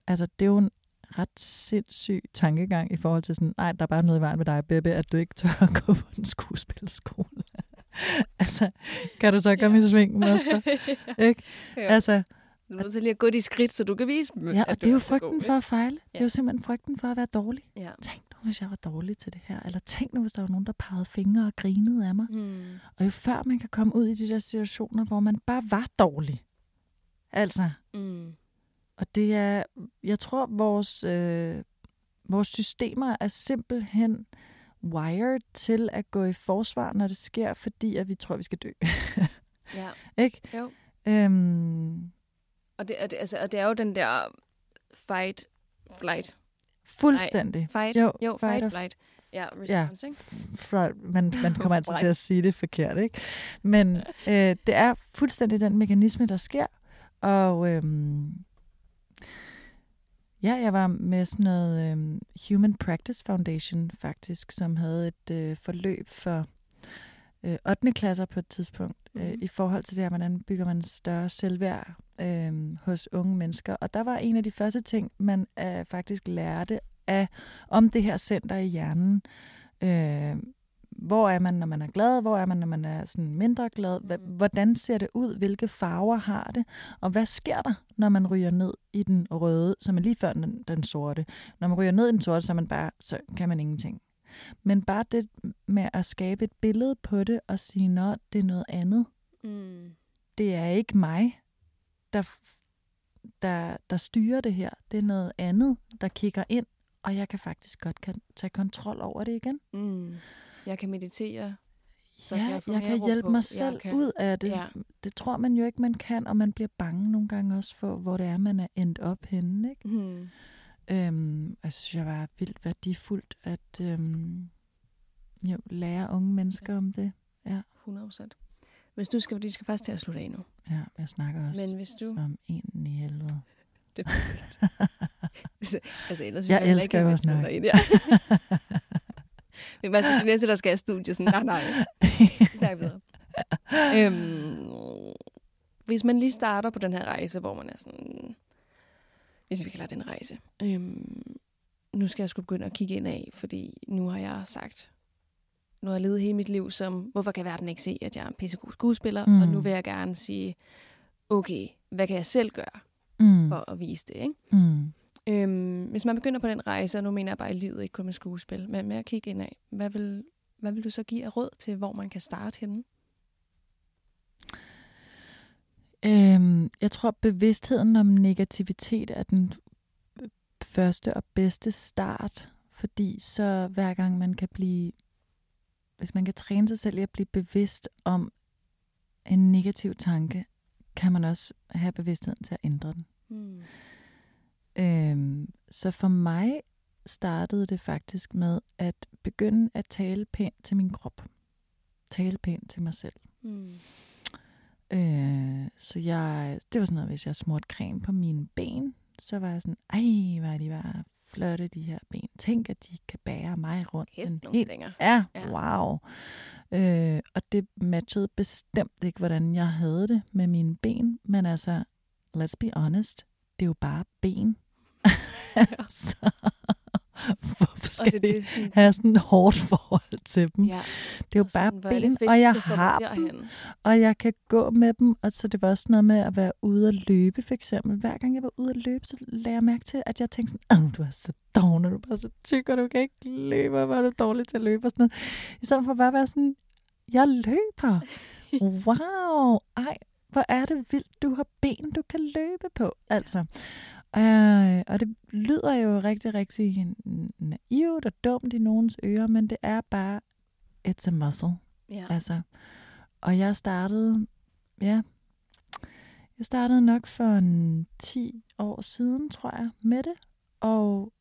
Altså, det er jo en ret sindssyg tankegang i forhold til sådan, nej, der er bare noget i vejen med dig, Bebe, at du ikke tør at gå på en skuespilskole. *laughs* altså, kan du så komme Ja. i sving, moster? *laughs* Ikke? Ja. Altså, Du er nødt til lige at gå de skridt, så du kan vise dem, ja, og det er jo frygten god, for at fejle. Det er Ja. jo simpelthen frygten for at være dårlig. Ja. Tænk hvis jeg var dårlig til det her. Eller tænk nu, hvis der var nogen, der pegede fingre og grinede af mig. Mm. Og jo før man kan komme ud i de der situationer, hvor man bare var dårlig. Altså, Mm. og det er, jeg tror, vores, øh, vores systemer er simpelthen wired til at gå i forsvar, når det sker, fordi at vi tror, vi skal dø. *laughs* Ja. *laughs* Ikke? Jo. Øhm, Og det, er, det, altså, og det er jo den der fight, flight. Fuldstændig. Fight, Jo, jo, fight fight, flight. Ja, response, ikke? fra, man, man kommer altid til at sige det forkert, ikke? Men øh, det er fuldstændig den mekanisme, der sker. Og øhm, ja, jeg var med sådan noget øhm, Human Practice Foundation faktisk, som havde et øh, forløb for øh, 8. klasser på et tidspunkt, øh, Mhm. i forhold til det her, hvordan bygger man større selvværd øh, hos unge mennesker. Og der var en af de første ting, man øh, faktisk lærte af om det her center i hjernen. Øh, hvor er man, når man er glad? Hvor er man, når man er sådan mindre glad? Mm. Hvordan ser det ud? Hvilke farver har det? Og hvad sker der, når man ryger ned i den røde, som er lige før den, den sorte? Når man ryger ned i den sorte, så, man bare, så kan man ingenting. Men bare det med at skabe et billede på det og sige, at det er noget andet. Mm. Det er ikke mig, der, der, der styrer det her. Det er noget andet, der kigger ind, og jeg kan faktisk godt kan tage kontrol over det igen. Mm. Jeg kan meditere. Så ja, kan jeg jeg kan hjælpe på. mig Jeg selv kan- ud af det. Ja. Det tror man jo ikke, man kan, og man bliver bange nogle gange også for, hvor det er, man er endt op henne. Ikke? Mm. Øhm, jeg synes, jeg var vildt værdifuldt at øhm, jo, lære unge mennesker om det. 100 procent. Hvis du skal, de skal faktisk til at slutte af nu. Ja, jeg snakker også Men hvis du... som en i helvede. *laughs* Det er perfekt. altså ellers Jeg heller elsker jo at snakke. ind, ja. *laughs* Men altså, det næste, der skal i studiet, sådan, nej, nej, snak videre. øhm, hvis man lige starter på den her rejse, hvor man er sådan, hvis vi kalder det en rejse, øhm, nu skal jeg sgu begynde at kigge ind af, fordi nu har jeg sagt, nu har jeg levet hele mit liv som, hvorfor kan verden ikke se, at jeg er en pissegod skuespiller, mm. og Mm. nu vil jeg gerne sige, okay, hvad kan jeg selv gøre mm. for at vise det, ikke? Mm. Øhm, hvis man begynder på den rejse, og nu mener jeg bare i livet, ikke kun med skuespil, men med at kigge ind af, hvad vil, hvad vil du så give af råd til, hvor man kan starte henne? Øhm, jeg tror, bevidstheden om negativitet er den første og bedste start, fordi så hver gang man kan blive, hvis man kan træne sig selv i at blive bevidst om en negativ tanke, kan man også have bevidstheden til at ændre den. Hmm. Øhm, så for mig startede det faktisk med at begynde at tale pænt til min krop. Tale pænt til mig selv. Hmm. Øh, så jeg, det var sådan noget, hvis jeg smurte creme på mine ben, så var jeg sådan, ej, hvor er de bare flotte, de her ben. Tænk, at de kan bære mig rundt. Kæft, en nogle hel længere. Ja, Ja. ja. wow. Øh, og det matchede bestemt ikke, hvordan jeg havde det med mine ben. Men altså, let's be honest, det er jo bare ben. *laughs* så, *laughs* Hvorfor Og skal det, det, det sådan, have sådan et hårdt forhold til dem? ja, Det er jo og bare sådan, ben, fedt, og jeg har dem, derhen. og jeg kan gå med dem. Og så det var også noget med at være ude og løbe, for eksempel. Hver gang jeg var ude at løbe, så lagde jeg mærke til, at jeg tænkte sådan, Åh, du er så doven, du er bare så tyk, og du kan ikke løbe, og hvor er du dårlig til at løbe og sådan noget. I stedet for bare at være sådan, jeg løber. *laughs* Wow, ej, hvor er det vildt, du har ben, du kan løbe på. Altså, øh, og det lyder jo rigtig, rigtig naivt og dumt i nogens ører, men det er bare, it's a muscle. Ja. Altså, og jeg startede, ja, jeg startede nok for en 10 år siden, tror jeg, med det. Og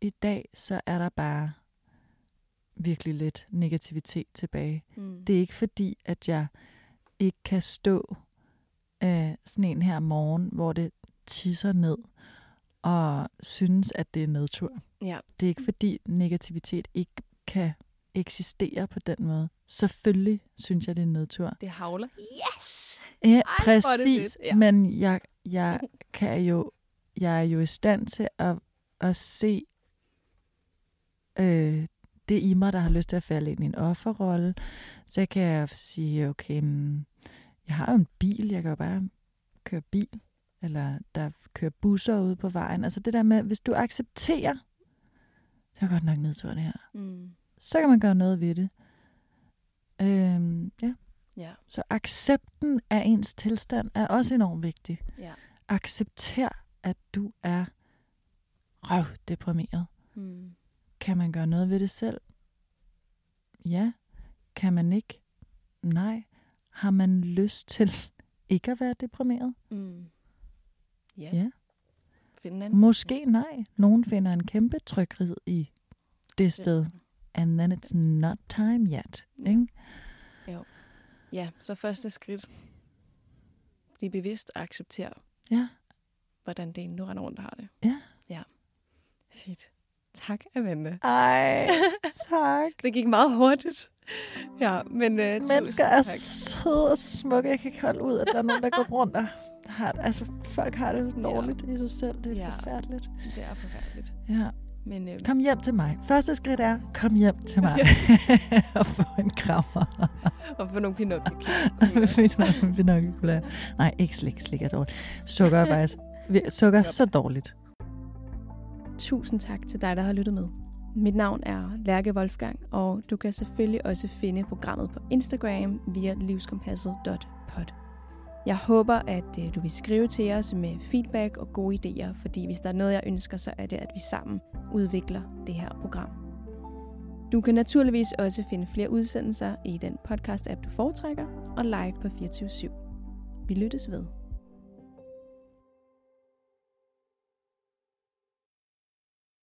i dag, så er der bare virkelig lidt negativitet tilbage. Mm. Det er ikke fordi, at jeg ikke kan stå øh, sådan en her morgen, hvor det tisser ned, og synes, at det er nedtur. Ja. Det er ikke fordi negativitet ikke kan eksistere på den måde. Selvfølgelig synes jeg, det er en nedtur. Det havler. Yes! Ja, Ej, det præcis. fedt, ja. Men jeg, jeg kan jo, jeg er jo i stand til at, at se øh, det i mig, der har lyst til at falde ind i en offerrolle. Så kan jeg sige, okay, mm, jeg har jo en bil, jeg kan jo bare køre bil. Eller der kører busser ude på vejen. Altså det der med, hvis du accepterer, det er godt nok nedtur det her, Mm. så kan man gøre noget ved det. Øhm, ja. Ja. Så accepten af ens tilstand er også enormt vigtig. Ja. Accepter, at du er røvdeprimeret. Mm. Kan man gøre noget ved det selv? Ja. Kan man ikke? Nej. Har man lyst til ikke at være deprimeret? Mm. Ja. Ja. Find en. Måske nej. Nogen finder en kæmpe tryghed i det sted. And then it's not time yet. Ja. Ikke? Ja, så første skridt. Bliv bevidst og accepter, Ja. hvordan det er, du render rundt og har det. Ja. Ja. Fedt. Tak, Amanda. Ej, *laughs* tak. Det gik meget hurtigt. Ja, men uh, Mennesker er så søde og så smukke. Jeg kan ikke holde ud, at der er nogen, der går rundt og har altså, folk har det Ja. dårligt i sig selv. Det er Ja. forfærdeligt. Det er forfærdeligt. Ja. Men øh, Kom hjem til mig. Første skridt er, kom hjem til mig. *laughs* og få en krammer. og få nogle pinocchio Med Pinocchio Nej, ikke slik. Slik er dårligt. Sukker er faktisk... Sukker er så dårligt. Tusind tak til dig, der har lyttet med. Mit navn er Lærke Wolfgang, og du kan selvfølgelig også finde programmet på Instagram via livskompasset.pod. Jeg håber, at øh, du vil skrive til os med feedback og gode idéer, fordi hvis der er noget, jeg ønsker, så er det, at vi sammen udvikler det her program. Du kan naturligvis også finde flere udsendelser i den podcast-app, du foretrækker, og live på 24 /7. Vi lyttes ved.